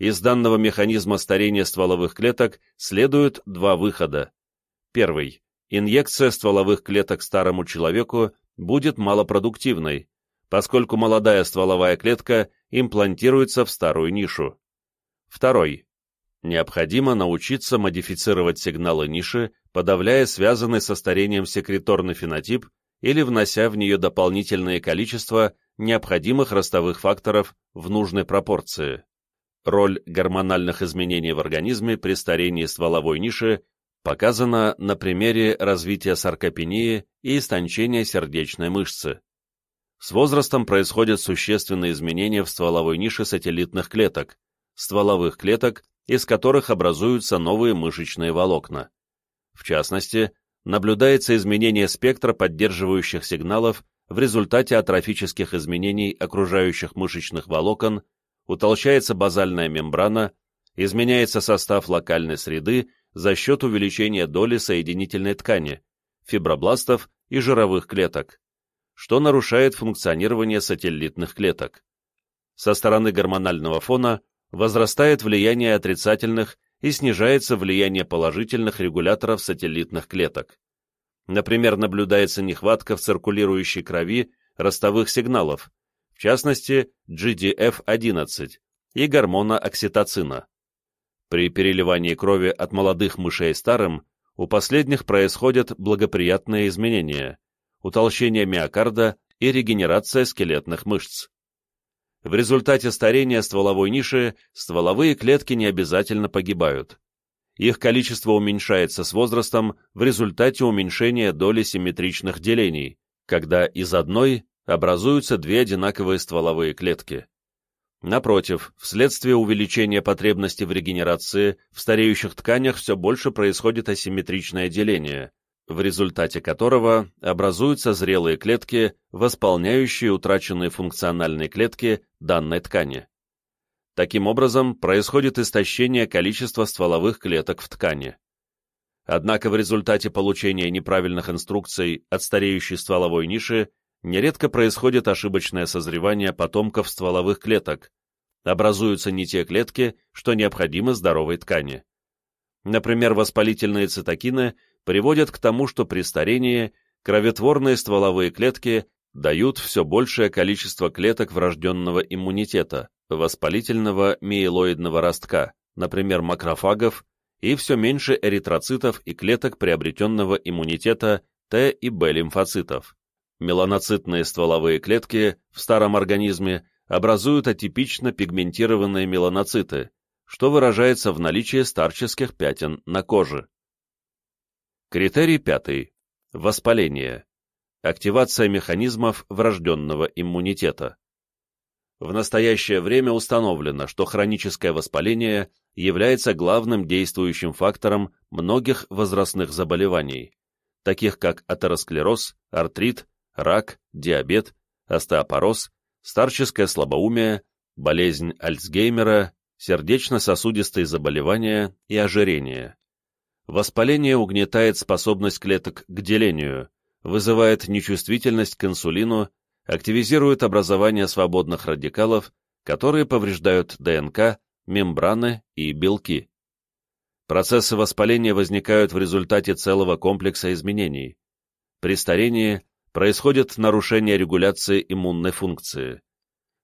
Из данного механизма старения стволовых клеток следуют два выхода. Первый. Инъекция стволовых клеток старому человеку будет малопродуктивной, поскольку молодая стволовая клетка имплантируется в старую нишу. Второй. Необходимо научиться модифицировать сигналы ниши, подавляя связанный со старением секреторный фенотип или внося в нее дополнительное количество необходимых ростовых факторов в нужной пропорции. Роль гормональных изменений в организме при старении стволовой ниши показана на примере развития саркопении и истончения сердечной мышцы. С возрастом происходят существенные изменения в стволовой нише сателлитных клеток, стволовых клеток, из которых образуются новые мышечные волокна. В частности, наблюдается изменение спектра поддерживающих сигналов в результате атрофических изменений окружающих мышечных волокон, утолщается базальная мембрана, изменяется состав локальной среды за счет увеличения доли соединительной ткани, фибробластов и жировых клеток, что нарушает функционирование сателлитных клеток. Со стороны гормонального фона возрастает влияние отрицательных и снижается влияние положительных регуляторов сателлитных клеток. Например, наблюдается нехватка в циркулирующей крови ростовых сигналов, в частности GDF-11 и гормона окситоцина. При переливании крови от молодых мышей старым у последних происходят благоприятные изменения, утолщение миокарда и регенерация скелетных мышц. В результате старения стволовой ниши стволовые клетки не обязательно погибают. Их количество уменьшается с возрастом в результате уменьшения доли симметричных делений, когда из одной образуются две одинаковые стволовые клетки. Напротив, вследствие увеличения потребности в регенерации в стареющих тканях все больше происходит асимметричное деление, в результате которого образуются зрелые клетки, восполняющие утраченные функциональные клетки данной ткани. Таким образом, происходит истощение количества стволовых клеток в ткани. Однако в результате получения неправильных инструкций от стареющей стволовой ниши нередко происходит ошибочное созревание потомков стволовых клеток, образуются не те клетки, что необходимы здоровой ткани. Например, воспалительные цитокины приводят к тому, что при старении кроветворные стволовые клетки дают все большее количество клеток врожденного иммунитета, воспалительного миелоидного ростка, например, макрофагов, и все меньше эритроцитов и клеток приобретенного иммунитета Т и Б лимфоцитов. Меланоцитные стволовые клетки в старом организме образуют атипично пигментированные меланоциты, что выражается в наличии старческих пятен на коже. Критерий пятый. Воспаление. Активация механизмов врожденного иммунитета. В настоящее время установлено, что хроническое воспаление является главным действующим фактором многих возрастных заболеваний, таких как атеросклероз, артрит, рак, диабет, остеопороз, старческое слабоумие, болезнь Альцгеймера, сердечно-сосудистые заболевания и ожирение. Воспаление угнетает способность клеток к делению, вызывает нечувствительность к инсулину, активизирует образование свободных радикалов, которые повреждают ДНК, мембраны и белки. Процессы воспаления возникают в результате целого комплекса изменений. При старении происходит нарушение регуляции иммунной функции.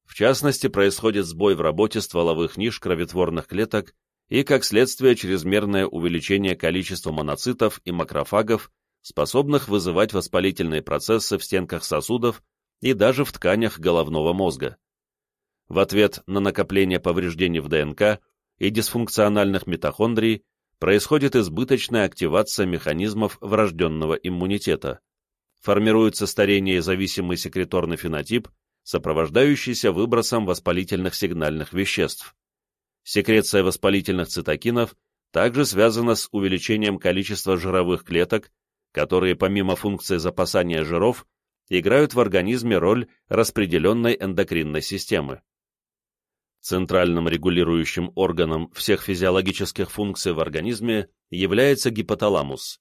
В частности, происходит сбой в работе стволовых ниш кроветворных клеток и, как следствие, чрезмерное увеличение количества моноцитов и макрофагов, способных вызывать воспалительные процессы в стенках сосудов и даже в тканях головного мозга. в ответ на накопление повреждений в ДНК и дисфункциональных митохондрий происходит избыточная активация механизмов врожденного иммунитета. Формируется старение зависимый секреторный фенотип, сопровождающийся выбросом воспалительных сигнальных веществ. Секреция воспалительных цитокинов также связана с увеличением количества жировых клеток, которые помимо функции запасания жиров играют в организме роль распределенной эндокринной системы. Центральным регулирующим органом всех физиологических функций в организме является гипоталамус.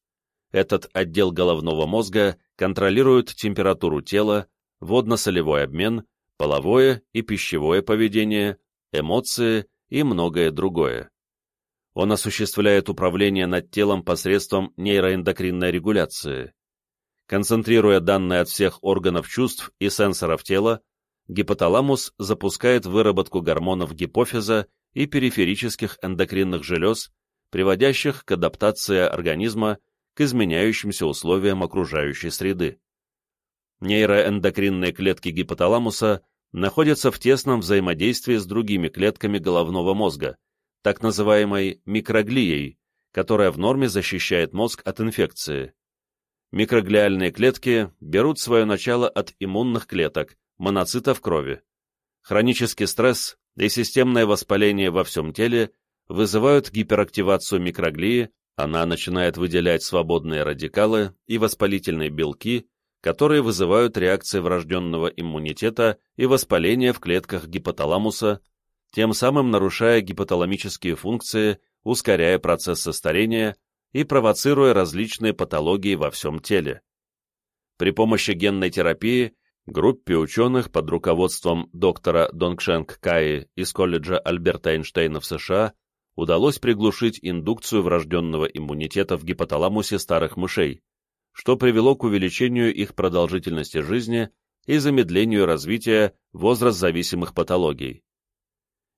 Этот отдел головного мозга контролирует температуру тела, водно-солевой обмен, половое и пищевое поведение, эмоции и многое другое. Он осуществляет управление над телом посредством нейроэндокринной регуляции. Концентрируя данные от всех органов чувств и сенсоров тела, гипоталамус запускает выработку гормонов гипофиза и периферических эндокринных желез, приводящих к адаптации организма к изменяющимся условиям окружающей среды. Нейроэндокринные клетки гипоталамуса находятся в тесном взаимодействии с другими клетками головного мозга, так называемой микроглией, которая в норме защищает мозг от инфекции. Микроглиальные клетки берут свое начало от иммунных клеток, моноцитов крови. Хронический стресс и системное воспаление во всем теле вызывают гиперактивацию микроглии, она начинает выделять свободные радикалы и воспалительные белки, которые вызывают реакции врожденного иммунитета и воспаления в клетках гипоталамуса, тем самым нарушая гипоталамические функции, ускоряя процессы старения и провоцируя различные патологии во всем теле. При помощи генной терапии группе ученых под руководством доктора Донгшенг Каи из колледжа Альберта Эйнштейна в США удалось приглушить индукцию врожденного иммунитета в гипоталамусе старых мышей, что привело к увеличению их продолжительности жизни и замедлению развития возраст-зависимых патологий.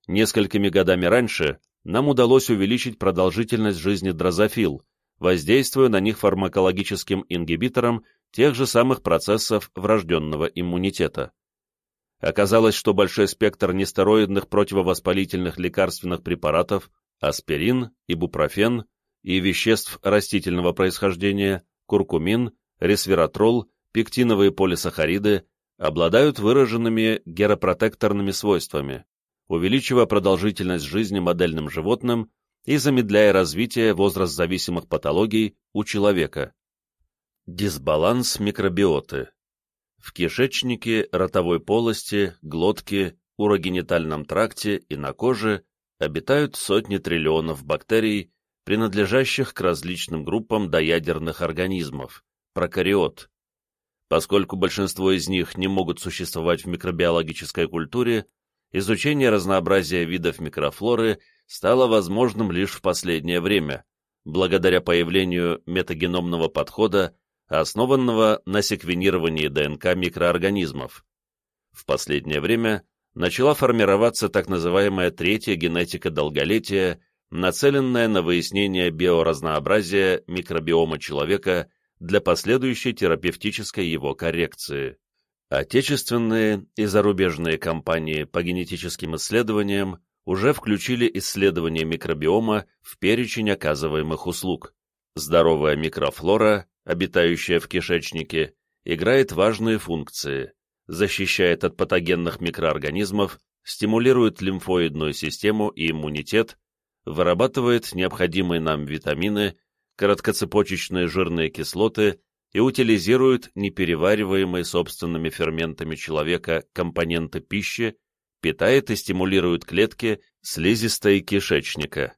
Несколькими годами раньше нам удалось увеличить продолжительность жизни дрозофил, воздействуя на них фармакологическим ингибитором тех же самых процессов врожденного иммунитета. Оказалось, что большой спектр нестероидных противовоспалительных лекарственных препаратов, аспирин, ибупрофен и веществ растительного происхождения, куркумин, ресвератрол, пектиновые полисахариды обладают выраженными геропротекторными свойствами, увеличивая продолжительность жизни модельным животным и замедляя развитие возраст-зависимых патологий у человека. Дисбаланс микробиоты. В кишечнике, ротовой полости, глотке, урогенитальном тракте и на коже обитают сотни триллионов бактерий, принадлежащих к различным группам доядерных организмов, прокариот. Поскольку большинство из них не могут существовать в микробиологической культуре, изучение разнообразия видов микрофлоры стало возможным лишь в последнее время, благодаря появлению метагеномного подхода, основанного на секвенировании ДНК микроорганизмов. В последнее время начала формироваться так называемая третья генетика долголетия, нацеленная на выяснение биоразнообразия микробиома человека для последующей терапевтической его коррекции. Отечественные и зарубежные компании по генетическим исследованиям уже включили исследование микробиома в перечень оказываемых услуг. Здоровая микрофлора, обитающая в кишечнике, играет важные функции, защищает от патогенных микроорганизмов, стимулирует лимфоидную систему и иммунитет, вырабатывает необходимые нам витамины, короткоцепочечные жирные кислоты и утилизирует неперевариваемые собственными ферментами человека компоненты пищи, питает и стимулирует клетки слизистой кишечника.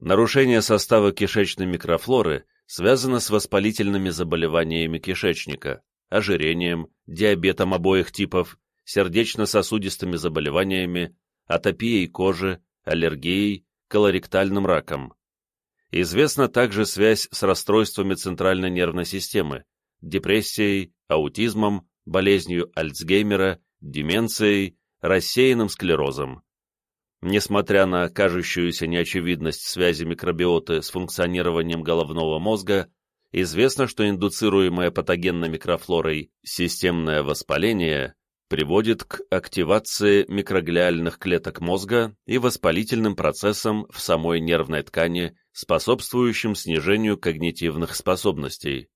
Нарушение состава кишечной микрофлоры связано с воспалительными заболеваниями кишечника, ожирением, диабетом обоих типов, сердечно-сосудистыми заболеваниями, атопией кожи, аллергией, колоректальным раком. Известна также связь с расстройствами центральной нервной системы, депрессией, аутизмом, болезнью Альцгеймера, деменцией, рассеянным склерозом. Несмотря на кажущуюся неочевидность связи микробиоты с функционированием головного мозга, известно, что индуцируемое патогенной микрофлорой системное воспаление приводит к активации микроглиальных клеток мозга и воспалительным процессам в самой нервной ткани, способствующим снижению когнитивных способностей.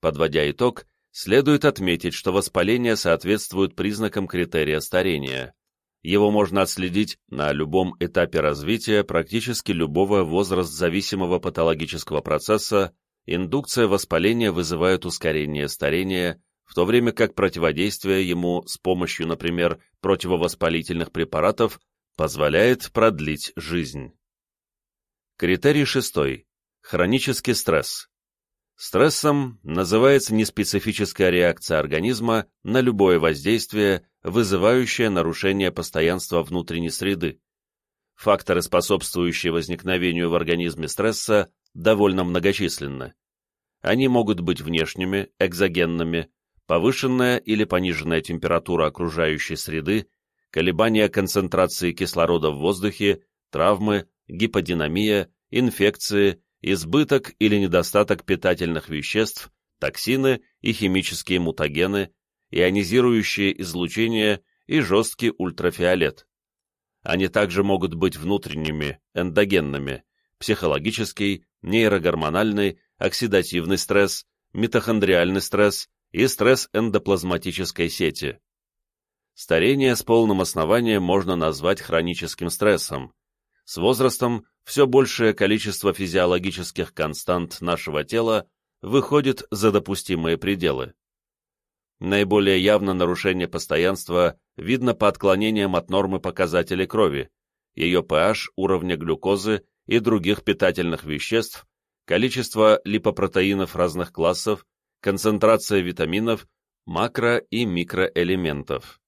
Подводя итог, следует отметить, что воспаление соответствует признакам критерия старения. Его можно отследить на любом этапе развития практически любого возраст-зависимого патологического процесса, индукция воспаления вызывает ускорение старения, в то время как противодействие ему с помощью, например, противовоспалительных препаратов позволяет продлить жизнь. Критерий шестой. Хронический стресс. Стрессом называется неспецифическая реакция организма на любое воздействие, вызывающее нарушение постоянства внутренней среды. Факторы, способствующие возникновению в организме стресса, довольно многочисленны. Они могут быть внешними, экзогенными, повышенная или пониженная температура окружающей среды, колебания концентрации кислорода в воздухе, травмы, гиподинамия, инфекции, избыток или недостаток питательных веществ, токсины и химические мутагены, ионизирующие излучение и жесткий ультрафиолет. Они также могут быть внутренними, эндогенными, психологический, нейрогормональный, оксидативный стресс, митохондриальный стресс и стресс эндоплазматической сети. Старение с полным основанием можно назвать хроническим стрессом. С возрастом все большее количество физиологических констант нашего тела выходит за допустимые пределы. Наиболее явно нарушение постоянства видно по отклонениям от нормы показателей крови, ее pH, уровня глюкозы и других питательных веществ, количество липопротеинов разных классов, концентрация витаминов, макро- и микроэлементов.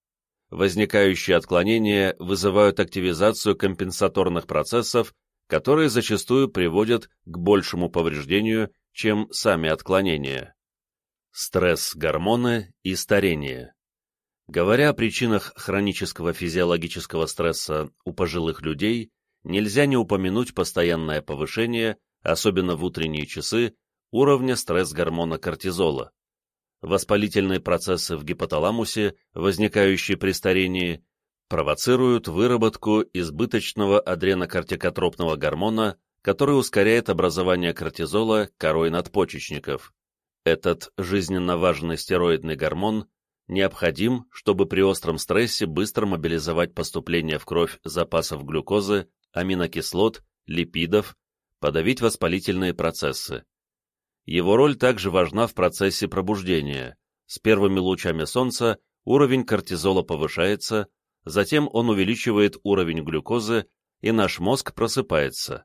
Возникающие отклонения вызывают активизацию компенсаторных процессов которые зачастую приводят к большему повреждению, чем сами отклонения. Стресс, гормоны и старение. Говоря о причинах хронического физиологического стресса у пожилых людей, нельзя не упомянуть постоянное повышение, особенно в утренние часы, уровня стресс-гормона кортизола. Воспалительные процессы в гипоталамусе, возникающие при старении, провоцируют выработку избыточного адренокортикотропного гормона, который ускоряет образование кортизола корой надпочечников. Этот жизненно важный стероидный гормон необходим, чтобы при остром стрессе быстро мобилизовать поступление в кровь запасов глюкозы, аминокислот, липидов, подавить воспалительные процессы. Его роль также важна в процессе пробуждения. С первыми лучами солнца уровень кортизола повышается, затем он увеличивает уровень глюкозы, и наш мозг просыпается.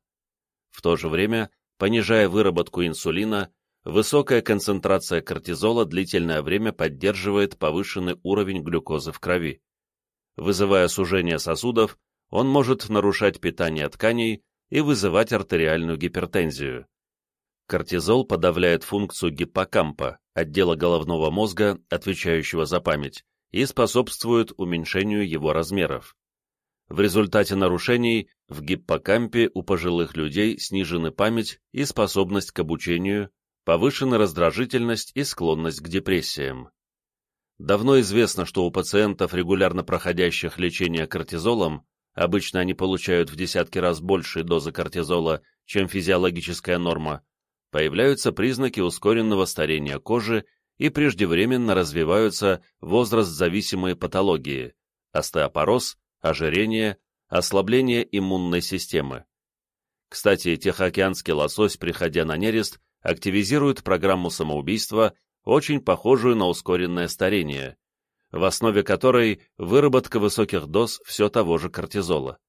В то же время, понижая выработку инсулина, высокая концентрация кортизола длительное время поддерживает повышенный уровень глюкозы в крови. Вызывая сужение сосудов, он может нарушать питание тканей и вызывать артериальную гипертензию. Кортизол подавляет функцию гиппокампа, отдела головного мозга, отвечающего за память, и способствуют уменьшению его размеров. В результате нарушений в гиппокампе у пожилых людей снижены память и способность к обучению, повышена раздражительность и склонность к депрессиям. Давно известно, что у пациентов, регулярно проходящих лечение кортизолом, обычно они получают в десятки раз большие дозы кортизола, чем физиологическая норма, появляются признаки ускоренного старения кожи и преждевременно развиваются возраст-зависимые патологии, остеопороз, ожирение, ослабление иммунной системы. Кстати, Тихоокеанский лосось, приходя на нерест, активизирует программу самоубийства, очень похожую на ускоренное старение, в основе которой выработка высоких доз все того же кортизола.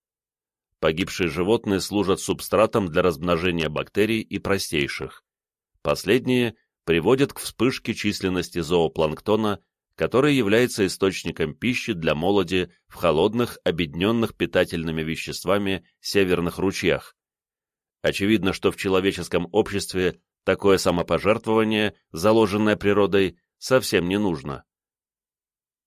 Погибшие животные служат субстратом для размножения бактерий и простейших. Последние приводит к вспышке численности зоопланктона, который является источником пищи для молоди в холодных, обедненных питательными веществами северных ручьях. Очевидно, что в человеческом обществе такое самопожертвование, заложенное природой, совсем не нужно.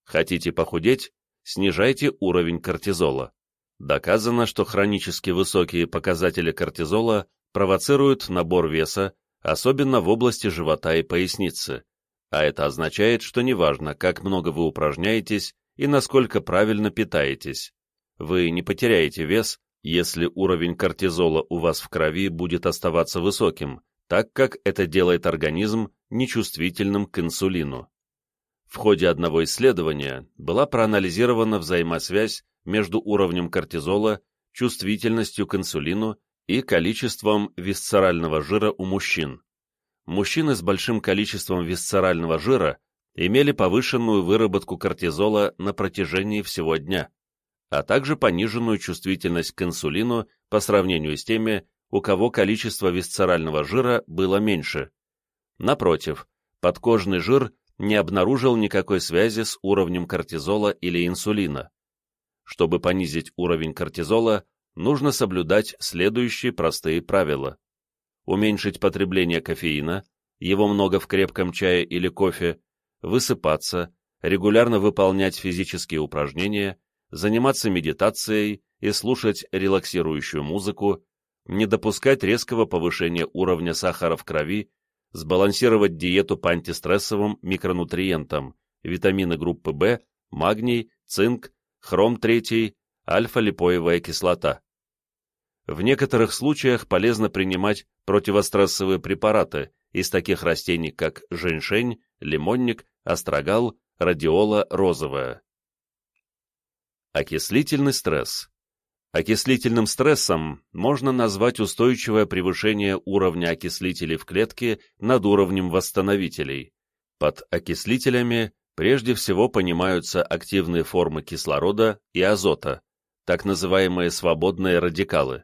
Хотите похудеть? Снижайте уровень кортизола. Доказано, что хронически высокие показатели кортизола провоцируют набор веса, особенно в области живота и поясницы, А это означает, что неважно, как много вы упражняетесь и насколько правильно питаетесь, вы не потеряете вес, если уровень кортизола у вас в крови будет оставаться высоким, так как это делает организм нечувствительным к инсулину. В ходе одного исследования была проанализирована взаимосвязь между уровнем кортизола, чувствительностью к инсулину и количеством висцерального жира у мужчин. Мужчины с большим количеством висцерального жира имели повышенную выработку кортизола на протяжении всего дня, а также пониженную чувствительность к инсулину по сравнению с теми, у кого количество висцерального жира было меньше. Напротив, подкожный жир не обнаружил никакой связи с уровнем кортизола или инсулина. Чтобы понизить уровень кортизола, нужно соблюдать следующие простые правила. Уменьшить потребление кофеина, его много в крепком чае или кофе, высыпаться, регулярно выполнять физические упражнения, заниматься медитацией и слушать релаксирующую музыку, не допускать резкого повышения уровня сахара в крови, сбалансировать диету по антистрессовым микронутриентам, витамины группы В, магний, цинк, хром-3, альфа-липоевая кислота. В некоторых случаях полезно принимать противострессовые препараты из таких растений, как женьшень, лимонник, астрагал, радиола розовая. Окислительный стресс. Окислительным стрессом можно назвать устойчивое превышение уровня окислителей в клетке над уровнем восстановителей. Под окислителями прежде всего понимаются активные формы кислорода и азота, так называемые свободные радикалы.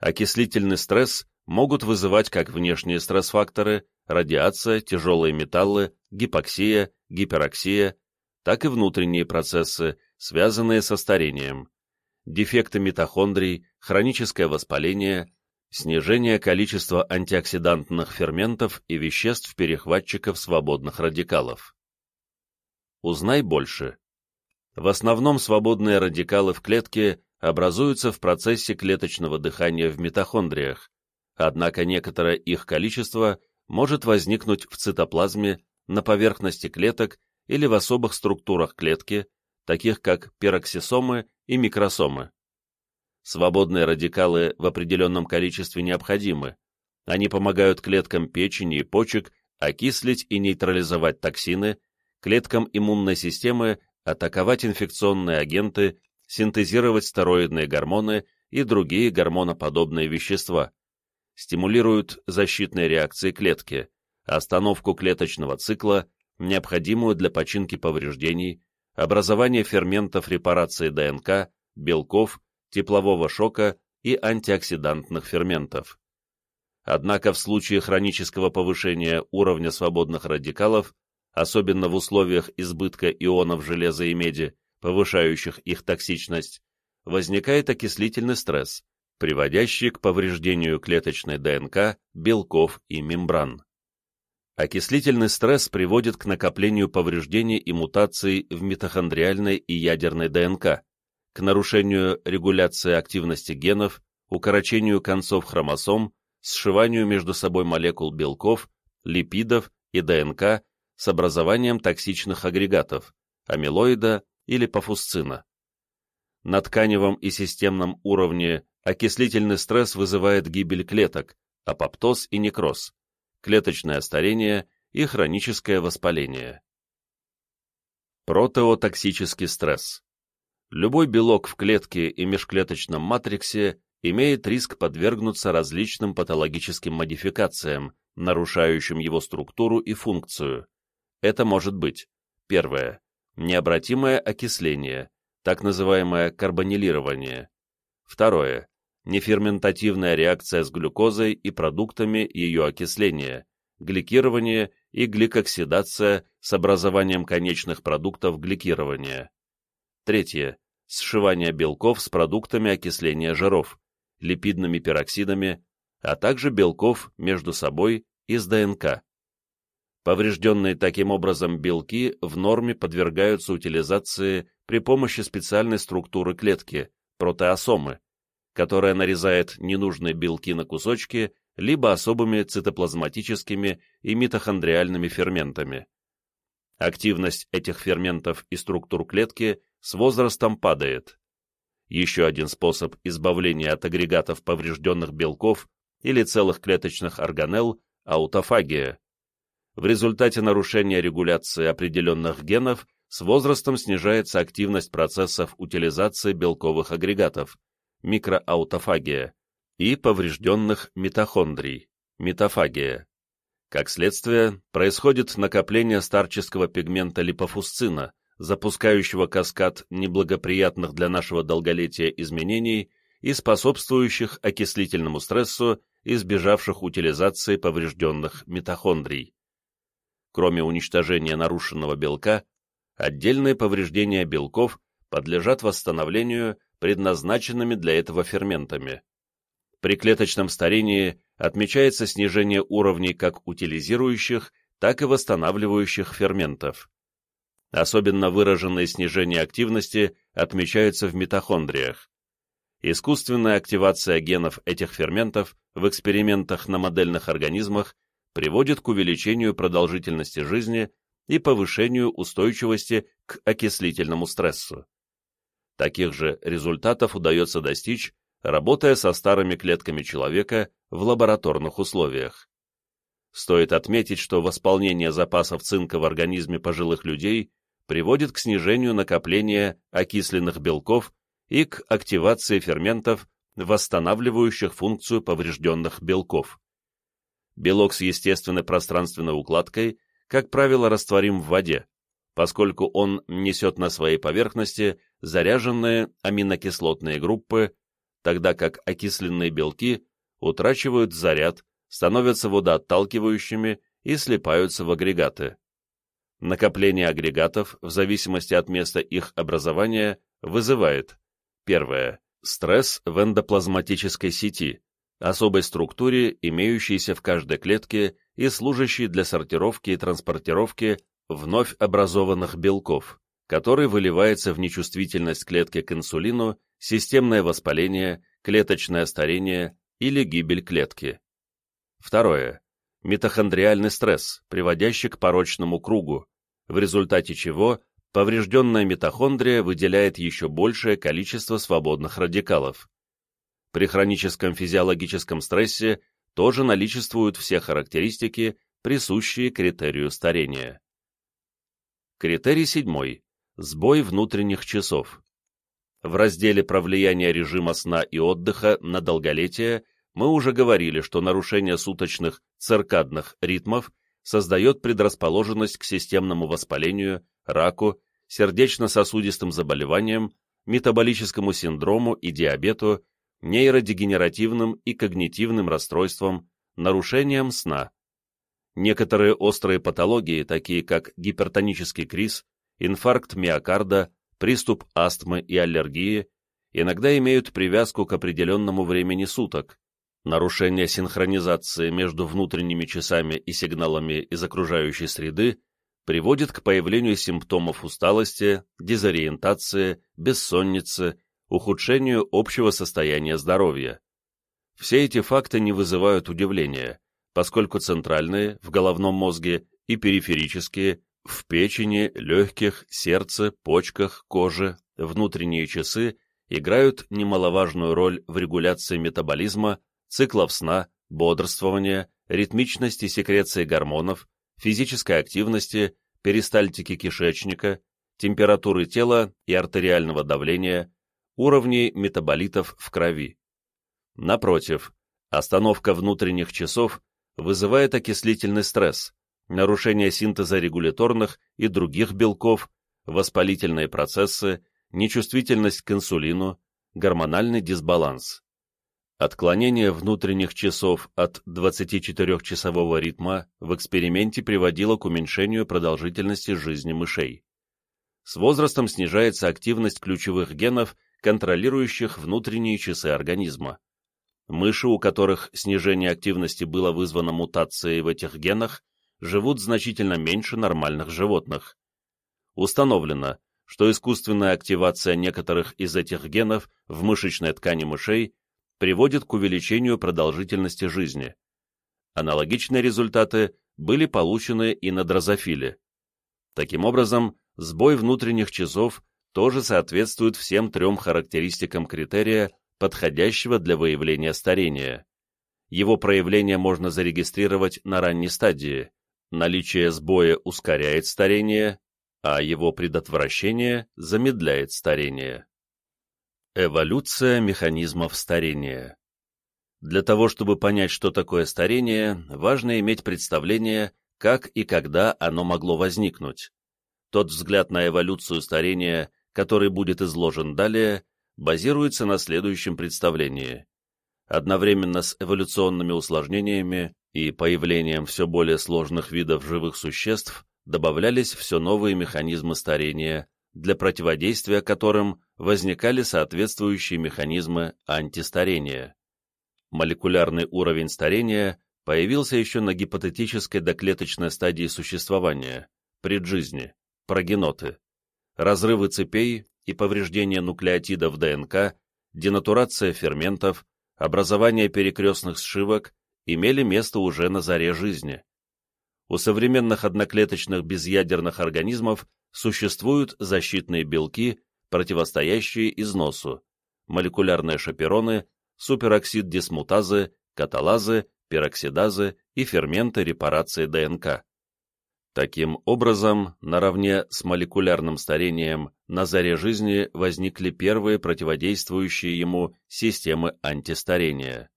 Окислительный стресс могут вызывать как внешние стресс-факторы, радиация, тяжелые металлы, гипоксия, гипероксия, так и внутренние процессы, связанные со старением дефекты митохондрий, хроническое воспаление, снижение количества антиоксидантных ферментов и веществ-перехватчиков свободных радикалов. Узнай больше. В основном свободные радикалы в клетке образуются в процессе клеточного дыхания в митохондриях, однако некоторое их количество может возникнуть в цитоплазме, на поверхности клеток или в особых структурах клетки, таких как пероксисомы и микросомы. Свободные радикалы в определенном количестве необходимы. Они помогают клеткам печени и почек окислить и нейтрализовать токсины, клеткам иммунной системы атаковать инфекционные агенты, синтезировать стероидные гормоны и другие гормоноподобные вещества, стимулируют защитные реакции клетки, остановку клеточного цикла, необходимую для починки повреждений, образование ферментов репарации ДНК, белков, теплового шока и антиоксидантных ферментов. Однако в случае хронического повышения уровня свободных радикалов, особенно в условиях избытка ионов железа и меди, повышающих их токсичность, возникает окислительный стресс, приводящий к повреждению клеточной ДНК, белков и мембран. Окислительный стресс приводит к накоплению повреждений и мутаций в митохондриальной и ядерной ДНК, к нарушению регуляции активности генов, укорочению концов хромосом, сшиванию между собой молекул белков, липидов и ДНК с образованием токсичных агрегатов, амилоида или пафусцина. На тканевом и системном уровне окислительный стресс вызывает гибель клеток, апоптоз и некроз клеточное старение и хроническое воспаление. Протеотоксический стресс. Любой белок в клетке и межклеточном матриксе имеет риск подвергнуться различным патологическим модификациям, нарушающим его структуру и функцию. Это может быть первое необратимое окисление, так называемое карбонилирование. Второе неферментативная реакция с глюкозой и продуктами ее окисления, гликирование и гликоксидация с образованием конечных продуктов гликирования. Третье. Сшивание белков с продуктами окисления жиров, липидными пероксидами, а также белков между собой и с ДНК. Поврежденные таким образом белки в норме подвергаются утилизации при помощи специальной структуры клетки, протеосомы, которая нарезает ненужные белки на кусочки либо особыми цитоплазматическими и митохондриальными ферментами, Активность этих ферментов и структур клетки с возрастом падает. Еще один способ избавления от агрегатов поврежденных белков или целых клеточных органелл – аутофагия. В результате нарушения регуляции определенных генов с возрастом снижается активность процессов утилизации белковых агрегатов, микроаутофагия, и поврежденных митохондрий, метафагия. Как следствие, происходит накопление старческого пигмента липофусцина, запускающего каскад неблагоприятных для нашего долголетия изменений и способствующих окислительному стрессу, избежавших утилизации поврежденных митохондрий. Кроме уничтожения нарушенного белка, отдельные повреждения белков подлежат восстановлению предназначенными для этого ферментами. При клеточном старении отмечается снижение уровней как утилизирующих, так и восстанавливающих ферментов. Особенно выраженное снижение активности отмечается в митохондриях. Искусственная активация генов этих ферментов в экспериментах на модельных организмах приводит к увеличению продолжительности жизни и повышению устойчивости к окислительному стрессу. Таких же результатов удается достичь, работая со старыми клетками человека в лабораторных условиях. Стоит отметить, что восполнение запасов цинка в организме пожилых людей приводит к снижению накопления окисленных белков и к активации ферментов, восстанавливающих функцию поврежденных белков. Белок с естественной пространственной укладкой, как правило, растворим в воде, поскольку он несет на своей поверхности заряженные аминокислотные группы, тогда как окисленные белки утрачивают заряд, становятся водоотталкивающими и слипаются в агрегаты. Накопление агрегатов, в зависимости от места их образования, вызывает первое стресс в эндоплазматической сети, особой структуре, имеющейся в каждой клетке и служащей для сортировки и транспортировки вновь образованных белков, который выливается в нечувствительность клетки к инсулину, системное воспаление, клеточное старение или гибель клетки. Второе. Митохондриальный стресс, приводящий к порочному кругу, в результате чего поврежденная митохондрия выделяет еще большее количество свободных радикалов. При хроническом физиологическом стрессе тоже наличествуют все характеристики, присущие критерию старения. Критерий седьмой. Сбой внутренних часов. В разделе про влияние режима сна и отдыха на долголетие мы уже говорили, что нарушение суточных циркадных ритмов создает предрасположенность к системному воспалению, раку, сердечно-сосудистым заболеваниям, метаболическому синдрому и диабету, нейродегенеративным и когнитивным расстройствам, нарушениям сна. Некоторые острые патологии, такие как гипертонический криз, инфаркт миокарда, приступ астмы и аллергии, иногда имеют привязку к определенному времени суток. Нарушение синхронизации между внутренними часами и сигналами из окружающей среды приводит к появлению симптомов усталости, дезориентации, бессонницы, ухудшению общего состояния здоровья. Все эти факты не вызывают удивления, поскольку центральные, в головном мозге, и периферические, в печени, легких, сердце, почках, коже, внутренние часы играют немаловажную роль в регуляции метаболизма, циклов сна, бодрствования, ритмичности секреции гормонов, физической активности, перистальтики кишечника, температуры тела и артериального давления, уровней метаболитов в крови. Напротив, остановка внутренних часов вызывает окислительный стресс, нарушение синтеза регуляторных и других белков, воспалительные процессы, нечувствительность к инсулину, гормональный дисбаланс. Отклонение внутренних часов от 24-часового ритма в эксперименте приводило к уменьшению продолжительности жизни мышей. С возрастом снижается активность ключевых генов, контролирующих внутренние часы организма. Мыши, у которых снижение активности было вызвано мутацией в этих генах, живут значительно меньше нормальных животных. Установлено, что искусственная активация некоторых из этих генов в мышечной ткани мышей приводит к увеличению продолжительности жизни. Аналогичные результаты были получены и на дрозофиле. Таким образом, сбой внутренних часов тоже соответствует всем трем характеристикам критерия, подходящего для выявления старения. Его проявление можно зарегистрировать на ранней стадии. Наличие сбоя ускоряет старение, а его предотвращение замедляет старение. Эволюция механизмов старения Для того, чтобы понять, что такое старение, важно иметь представление, как и когда оно могло возникнуть. Тот взгляд на эволюцию старения, который будет изложен далее, базируется на следующем представлении. Одновременно с эволюционными усложнениями и появлением все более сложных видов живых существ добавлялись все новые механизмы старения, для противодействия которым возникали соответствующие механизмы антистарения. Молекулярный уровень старения появился еще на гипотетической доклеточной стадии существования, преджизни, прогеноты. Разрывы цепей и повреждение нуклеотидов ДНК, денатурация ферментов, образование перекрестных сшивок имели место уже на заре жизни. У современных одноклеточных безъядерных организмов существуют защитные белки, противостоящие износу, молекулярные шапероны, супероксид-дисмутазы, каталазы, пероксидазы и ферменты репарации ДНК. Таким образом, наравне с молекулярным старением на заре жизни возникли первые противодействующие ему системы антистарения.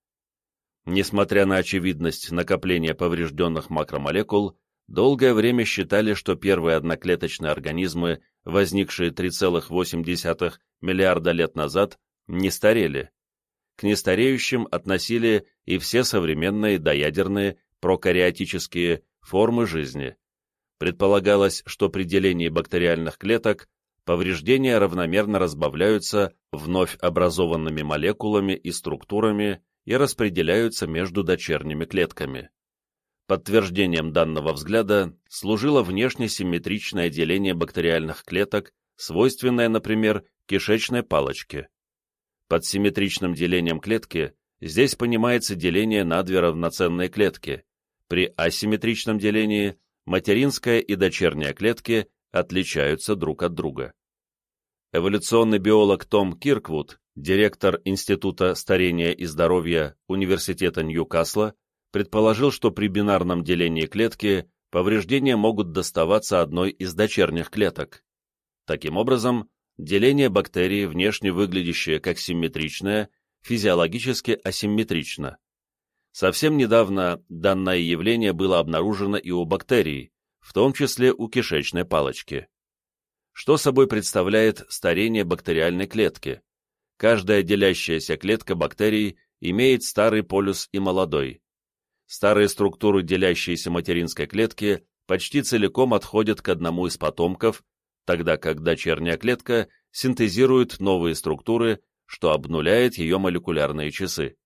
Несмотря на очевидность накопления поврежденных макромолекул, долгое время считали, что первые одноклеточные организмы, возникшие 3,8 миллиарда лет назад, не старели. К нестареющим относили и все современные доядерные прокариотические формы жизни – Предполагалось, что при делении бактериальных клеток повреждения равномерно разбавляются вновь образованными молекулами и структурами и распределяются между дочерними клетками. Подтверждением данного взгляда служило внешне симметричное деление бактериальных клеток, свойственное, например, кишечной палочке. Под симметричным делением клетки здесь понимается деление на две равноценные клетки. При асимметричном делении материнская и дочерняя клетки отличаются друг от друга. Эволюционный биолог Том Кирквуд, директор Института старения и здоровья Университета Ньюкасла, предположил, что при бинарном делении клетки повреждения могут доставаться одной из дочерних клеток. Таким образом, деление бактерий, внешне выглядящее как симметричное, физиологически асимметрично. Совсем недавно данное явление было обнаружено и у бактерий, в том числе у кишечной палочки. Что собой представляет старение бактериальной клетки? Каждая делящаяся клетка бактерий имеет старый полюс и молодой. Старые структуры делящейся материнской клетки почти целиком отходят к одному из потомков, тогда как дочерняя клетка синтезирует новые структуры, что обнуляет ее молекулярные часы.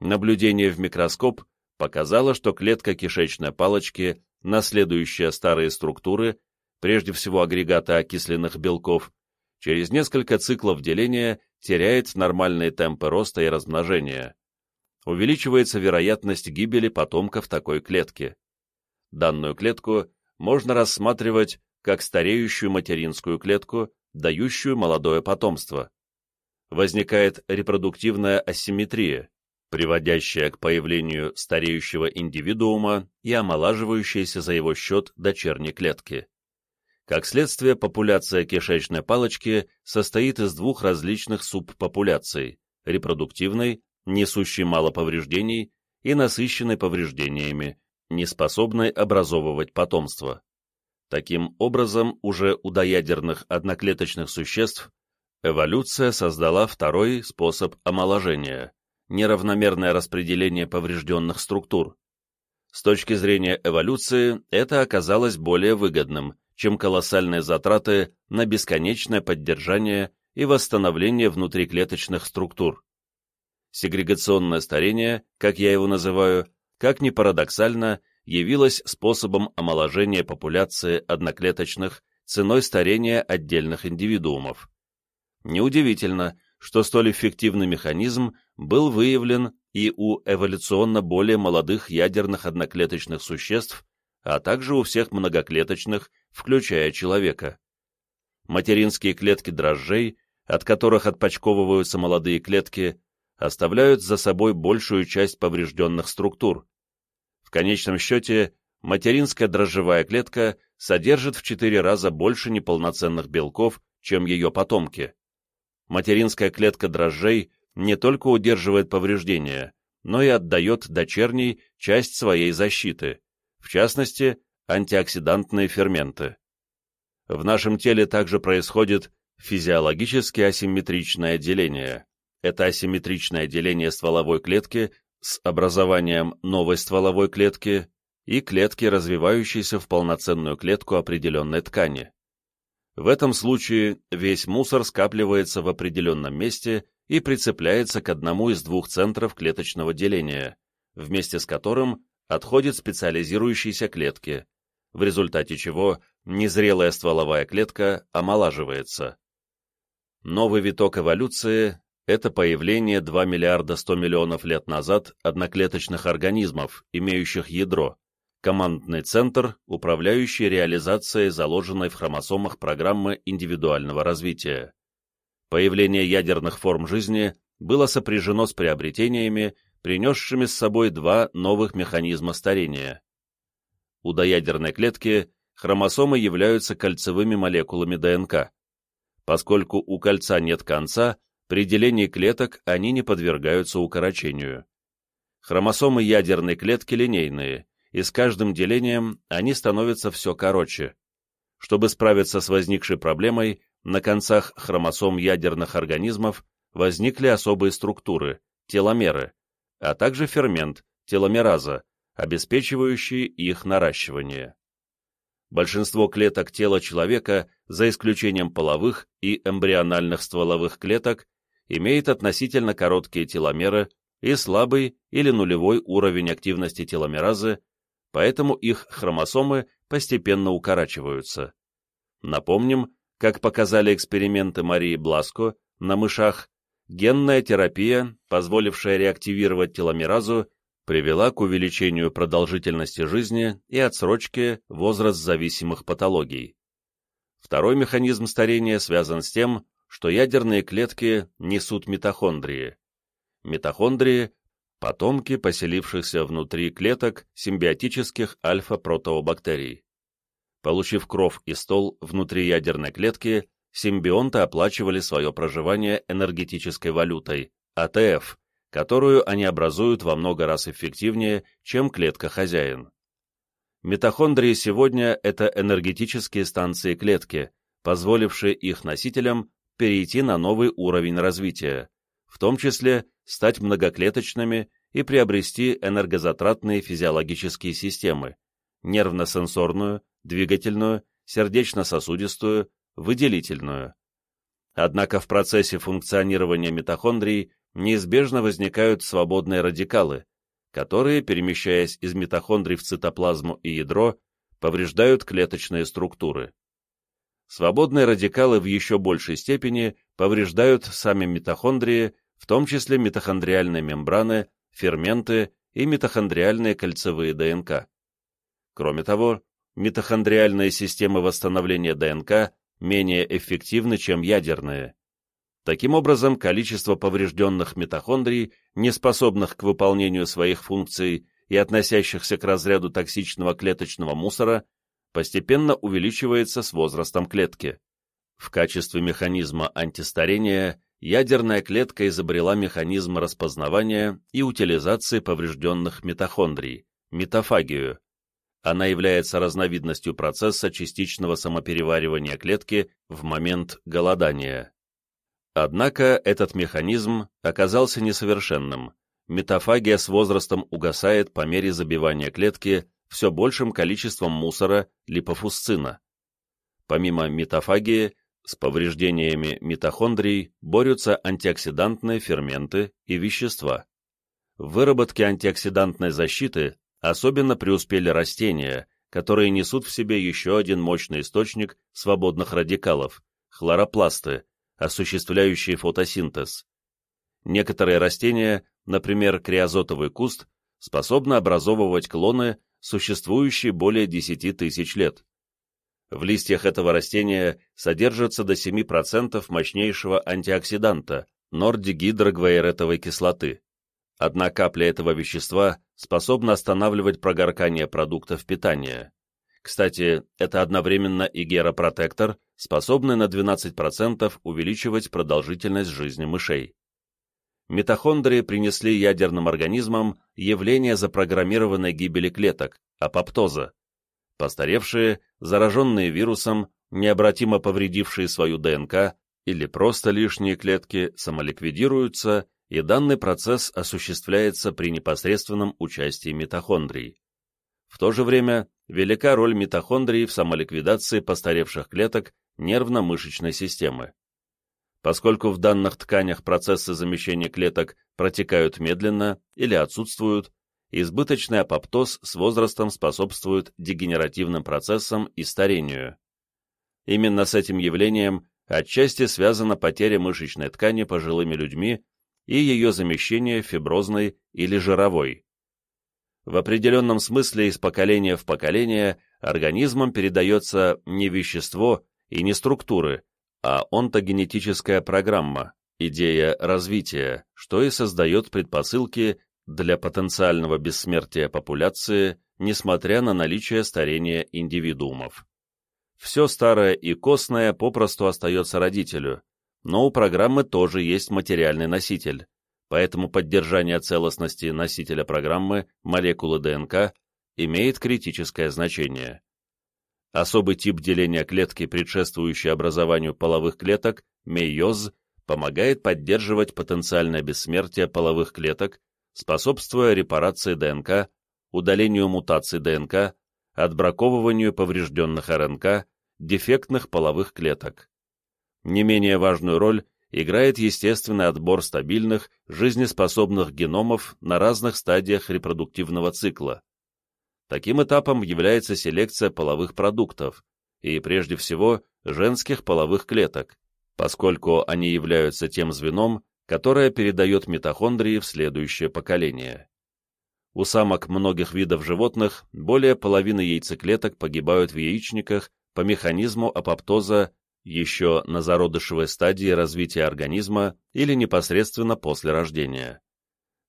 Наблюдение в микроскоп показало, что клетка кишечной палочки, наследующая старые структуры, прежде всего агрегаты окисленных белков, через несколько циклов деления теряет нормальные темпы роста и размножения. Увеличивается вероятность гибели потомков такой клетки. Данную клетку можно рассматривать как стареющую материнскую клетку, дающую молодое потомство. Возникает репродуктивная асимметрия приводящая к появлению стареющего индивидуума и омолаживающейся за его счет дочерней клетки. Как следствие, популяция кишечной палочки состоит из двух различных субпопуляций – репродуктивной, несущей мало повреждений, и насыщенной повреждениями, не способной образовывать потомство. Таким образом, уже у доядерных одноклеточных существ эволюция создала второй способ омоложения неравномерное распределение поврежденных структур. С точки зрения эволюции, это оказалось более выгодным, чем колоссальные затраты на бесконечное поддержание и восстановление внутриклеточных структур. Сегрегационное старение, как я его называю, как ни парадоксально, явилось способом омоложения популяции одноклеточных ценой старения отдельных индивидуумов. Неудивительно, что столь эффективный механизм был выявлен и у эволюционно более молодых ядерных одноклеточных существ, а также у всех многоклеточных, включая человека. Материнские клетки дрожжей, от которых отпочковываются молодые клетки, оставляют за собой большую часть поврежденных структур. В конечном счете, материнская дрожжевая клетка содержит в 4 раза больше неполноценных белков, чем ее потомки. Материнская клетка дрожжей не только удерживает повреждения, но и отдает дочерней часть своей защиты, в частности, антиоксидантные ферменты. В нашем теле также происходит физиологически асимметричное деление. Это асимметричное деление стволовой клетки с образованием новой стволовой клетки и клетки, развивающейся в полноценную клетку определенной ткани. В этом случае весь мусор скапливается в определенном месте и прицепляется к одному из двух центров клеточного деления, вместе с которым отходят специализирующиеся клетки, в результате чего незрелая стволовая клетка омолаживается. Новый виток эволюции – это появление 2 миллиарда 100 миллионов лет назад одноклеточных организмов, имеющих ядро, командный центр, управляющий реализацией заложенной в хромосомах программы индивидуального развития. Появление ядерных форм жизни было сопряжено с приобретениями, принесшими с собой два новых механизма старения. У доядерной клетки хромосомы являются кольцевыми молекулами ДНК. Поскольку у кольца нет конца, при делении клеток они не подвергаются укорочению. Хромосомы ядерной клетки линейные, и с каждым делением они становятся все короче. Чтобы справиться с возникшей проблемой, на концах хромосом ядерных организмов возникли особые структуры – теломеры, а также фермент – теломераза, обеспечивающий их наращивание. Большинство клеток тела человека, за исключением половых и эмбриональных стволовых клеток, имеет относительно короткие теломеры и слабый или нулевой уровень активности теломеразы поэтому их хромосомы постепенно укорачиваются. Напомним, как показали эксперименты Марии Бласко на мышах, генная терапия, позволившая реактивировать теломеразу, привела к увеличению продолжительности жизни и отсрочке возраст-зависимых патологий. Второй механизм старения связан с тем, что ядерные клетки несут митохондрии. Митохондрии потомки поселившихся внутри клеток симбиотических альфа-протеобактерий. Получив кров и стол внутри ядерной клетки, симбионты оплачивали свое проживание энергетической валютой, АТФ, которую они образуют во много раз эффективнее, чем клетка-хозяин. Митохондрии сегодня – это энергетические станции клетки, позволившие их носителям перейти на новый уровень развития, в том числе стать многоклеточными и приобрести энергозатратные физиологические системы – нервно-сенсорную, двигательную, сердечно-сосудистую, выделительную. Однако в процессе функционирования митохондрий неизбежно возникают свободные радикалы, которые, перемещаясь из митохондрий в цитоплазму и ядро, повреждают клеточные структуры. Свободные радикалы в еще большей степени повреждают сами митохондрии в том числе митохондриальные мембраны, ферменты и митохондриальные кольцевые ДНК. Кроме того, митохондриальные системы восстановления ДНК менее эффективны, чем ядерные. Таким образом, количество поврежденных митохондрий, не способных к выполнению своих функций и относящихся к разряду токсичного клеточного мусора, постепенно увеличивается с возрастом клетки. В качестве механизма антистарения ядерная клетка изобрела механизм распознавания и утилизации поврежденных митохондрий, метафагию. Она является разновидностью процесса частичного самопереваривания клетки в момент голодания. Однако этот механизм оказался несовершенным. Метафагия с возрастом угасает по мере забивания клетки все большим количеством мусора липофусцина. Помимо метафагии, с повреждениями митохондрий борются антиоксидантные ферменты и вещества. В выработке антиоксидантной защиты особенно преуспели растения, которые несут в себе еще один мощный источник свободных радикалов – хлоропласты, осуществляющие фотосинтез. Некоторые растения, например, криозотовый куст, способны образовывать клоны, существующие более 10 тысяч лет. В листьях этого растения содержится до 7% мощнейшего антиоксиданта – нордигидрогваеретовой кислоты. Одна капля этого вещества способна останавливать прогоркание продуктов питания. Кстати, это одновременно и геропротектор, способный на 12% увеличивать продолжительность жизни мышей. Митохондрии принесли ядерным организмам явление запрограммированной гибели клеток, апоптоза. Постаревшие, зараженные вирусом, необратимо повредившие свою ДНК или просто лишние клетки самоликвидируются и данный процесс осуществляется при непосредственном участии митохондрий. В то же время велика роль митохондрий в самоликвидации постаревших клеток нервно-мышечной системы. Поскольку в данных тканях процессы замещения клеток протекают медленно или отсутствуют, избыточный апоптоз с возрастом способствует дегенеративным процессам и старению. Именно с этим явлением отчасти связана потеря мышечной ткани пожилыми людьми и ее замещение фиброзной или жировой. В определенном смысле из поколения в поколение организмом передается не вещество и не структуры, а онтогенетическая программа, идея развития, что и создает предпосылки для потенциального бессмертия популяции, несмотря на наличие старения индивидуумов. Все старое и костное попросту остается родителю, но у программы тоже есть материальный носитель, поэтому поддержание целостности носителя программы, молекулы ДНК, имеет критическое значение. Особый тип деления клетки, предшествующий образованию половых клеток, мейоз, помогает поддерживать потенциальное бессмертие половых клеток, способствуя репарации ДНК, удалению мутаций ДНК, отбраковыванию поврежденных РНК, дефектных половых клеток. Не менее важную роль играет естественный отбор стабильных, жизнеспособных геномов на разных стадиях репродуктивного цикла. Таким этапом является селекция половых продуктов, и прежде всего женских половых клеток, поскольку они являются тем звеном, которое передает митохондрии в следующее поколение. У самок многих видов животных более половины яйцеклеток погибают в яичниках по механизму апоптоза еще на зародышевой стадии развития организма или непосредственно после рождения.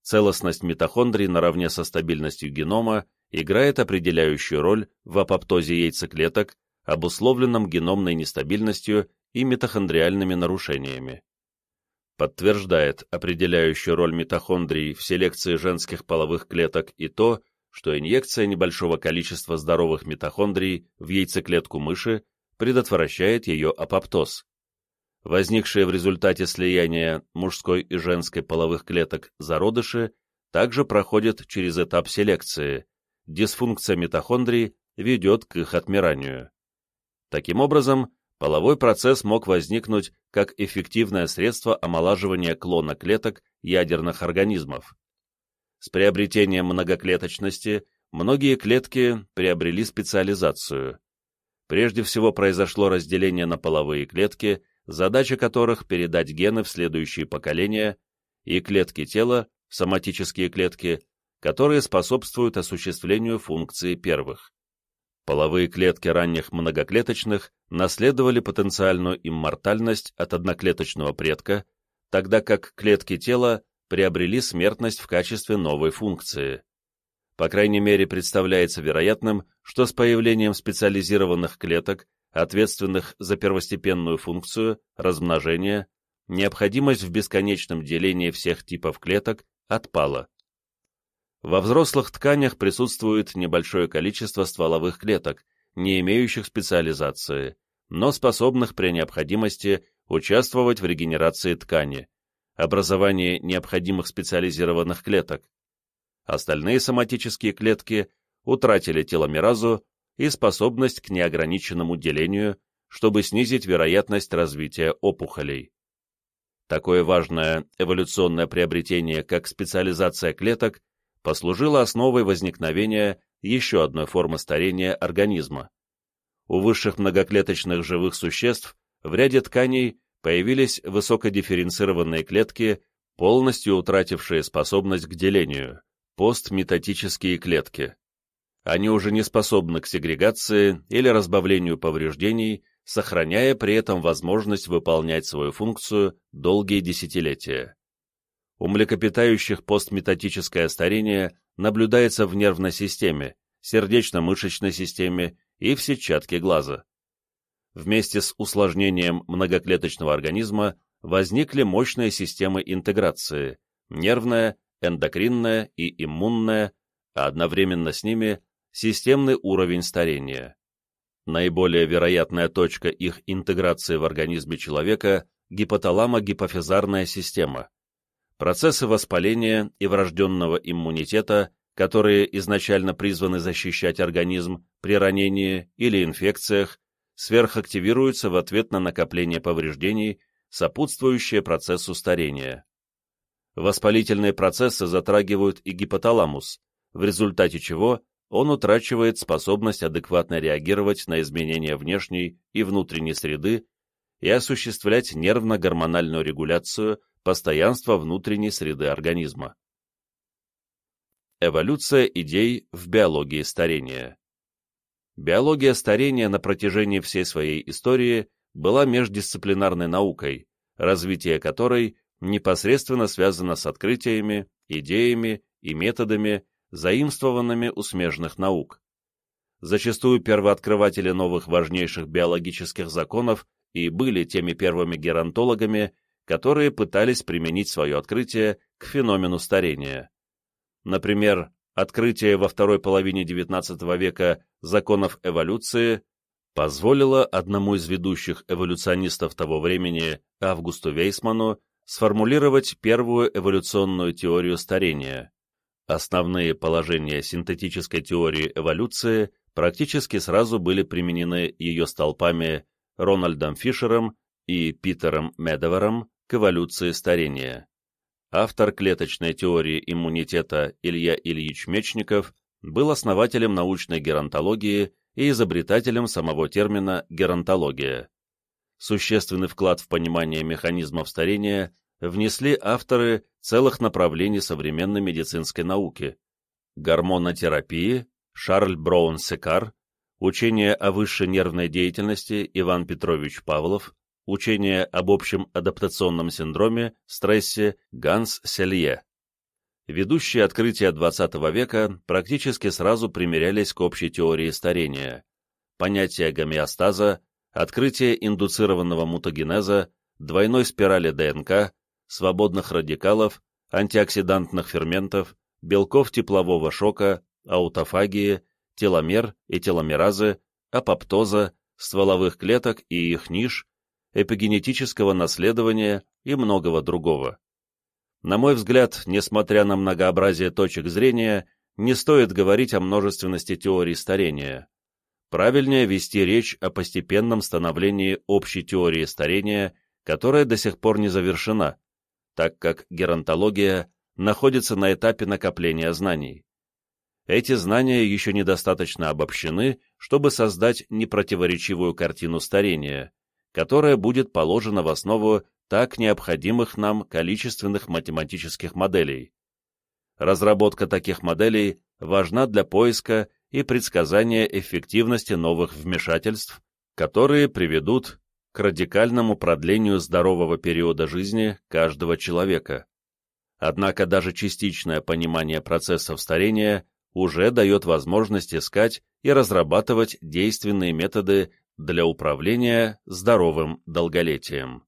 Целостность митохондрий наравне со стабильностью генома играет определяющую роль в апоптозе яйцеклеток, обусловленном геномной нестабильностью и митохондриальными нарушениями. Подтверждает определяющую роль митохондрий в селекции женских половых клеток и то, что инъекция небольшого количества здоровых митохондрий в яйцеклетку мыши предотвращает ее апоптоз. Возникшие в результате слияния мужской и женской половых клеток зародыши также проходят через этап селекции. Дисфункция митохондрий ведет к их отмиранию. Таким образом, половой процесс мог возникнуть как эффективное средство омолаживания клона клеток ядерных организмов. С приобретением многоклеточности многие клетки приобрели специализацию. Прежде всего произошло разделение на половые клетки, задача которых передать гены в следующие поколения, и клетки тела, соматические клетки, которые способствуют осуществлению функции первых. Половые клетки ранних многоклеточных наследовали потенциальную иммортальность от одноклеточного предка, тогда как клетки тела приобрели смертность в качестве новой функции. По крайней мере, представляется вероятным, что с появлением специализированных клеток, ответственных за первостепенную функцию, размножение, необходимость в бесконечном делении всех типов клеток отпала. Во взрослых тканях присутствует небольшое количество стволовых клеток, не имеющих специализации, но способных при необходимости участвовать в регенерации ткани, образовании необходимых специализированных клеток. Остальные соматические клетки утратили теломеразу и способность к неограниченному делению, чтобы снизить вероятность развития опухолей. Такое важное эволюционное приобретение, как специализация клеток, послужило основой возникновения еще одной формы старения организма. У высших многоклеточных живых существ в ряде тканей появились высокодифференцированные клетки, полностью утратившие способность к делению постметатические клетки. Они уже не способны к сегрегации или разбавлению повреждений, сохраняя при этом возможность выполнять свою функцию долгие десятилетия. У млекопитающих постметатическое старение наблюдается в нервной системе, сердечно-мышечной системе и в сетчатке глаза. Вместе с усложнением многоклеточного организма возникли мощные системы интеграции – нервная, эндокринная и иммунная, а одновременно с ними – системный уровень старения. Наиболее вероятная точка их интеграции в организме человека – гипоталамо-гипофизарная система. Процессы воспаления и врожденного иммунитета, которые изначально призваны защищать организм при ранении или инфекциях, сверхактивируются в ответ на накопление повреждений, сопутствующие процессу старения. Воспалительные процессы затрагивают и гипоталамус, в результате чего он утрачивает способность адекватно реагировать на изменения внешней и внутренней среды и осуществлять нервно-гормональную регуляцию постоянства внутренней среды организма. Эволюция идей в биологии старения Биология старения на протяжении всей своей истории была междисциплинарной наукой, развитие которой непосредственно связано с открытиями, идеями и методами, заимствованными у смежных наук. Зачастую первооткрыватели новых важнейших биологических законов и были теми первыми геронтологами, которые пытались применить свое открытие к феномену старения. Например, открытие во второй половине XIX века законов эволюции позволило одному из ведущих эволюционистов того времени, Августу Вейсману, сформулировать первую эволюционную теорию старения. Основные положения синтетической теории эволюции практически сразу были применены ее столпами Рональдом Фишером и Питером Медовером к эволюции старения. Автор клеточной теории иммунитета Илья Ильич Мечников был основателем научной геронтологии и изобретателем самого термина геронтология. Существенный вклад в понимание механизмов старения внесли авторы целых направлений современной медицинской науки – гормонотерапии, Шарль Браун-Секар, учение о высшей нервной деятельности Иван Петрович Павлов, Учение об общем адаптационном синдроме, стрессе Ганс Селье. Ведущие открытия XX века практически сразу примерялись к общей теории старения. Понятие гомеостаза, открытие индуцированного мутагенеза, двойной спирали ДНК, свободных радикалов, антиоксидантных ферментов, белков теплового шока, аутофагии, теломер и теломеразы, апоптоза, стволовых клеток и их ниш, эпигенетического наследования и многого другого. На мой взгляд, несмотря на многообразие точек зрения, не стоит говорить о множественности теорий старения. Правильнее вести речь о постепенном становлении общей теории старения, которая до сих пор не завершена, так как геронтология находится на этапе накопления знаний. Эти знания еще недостаточно обобщены, чтобы создать непротиворечивую картину старения, которая будет положена в основу так необходимых нам количественных математических моделей. Разработка таких моделей важна для поиска и предсказания эффективности новых вмешательств, которые приведут к радикальному продлению здорового периода жизни каждого человека. Однако даже частичное понимание процессов старения уже дает возможность искать и разрабатывать действенные методы для управления здоровым долголетием.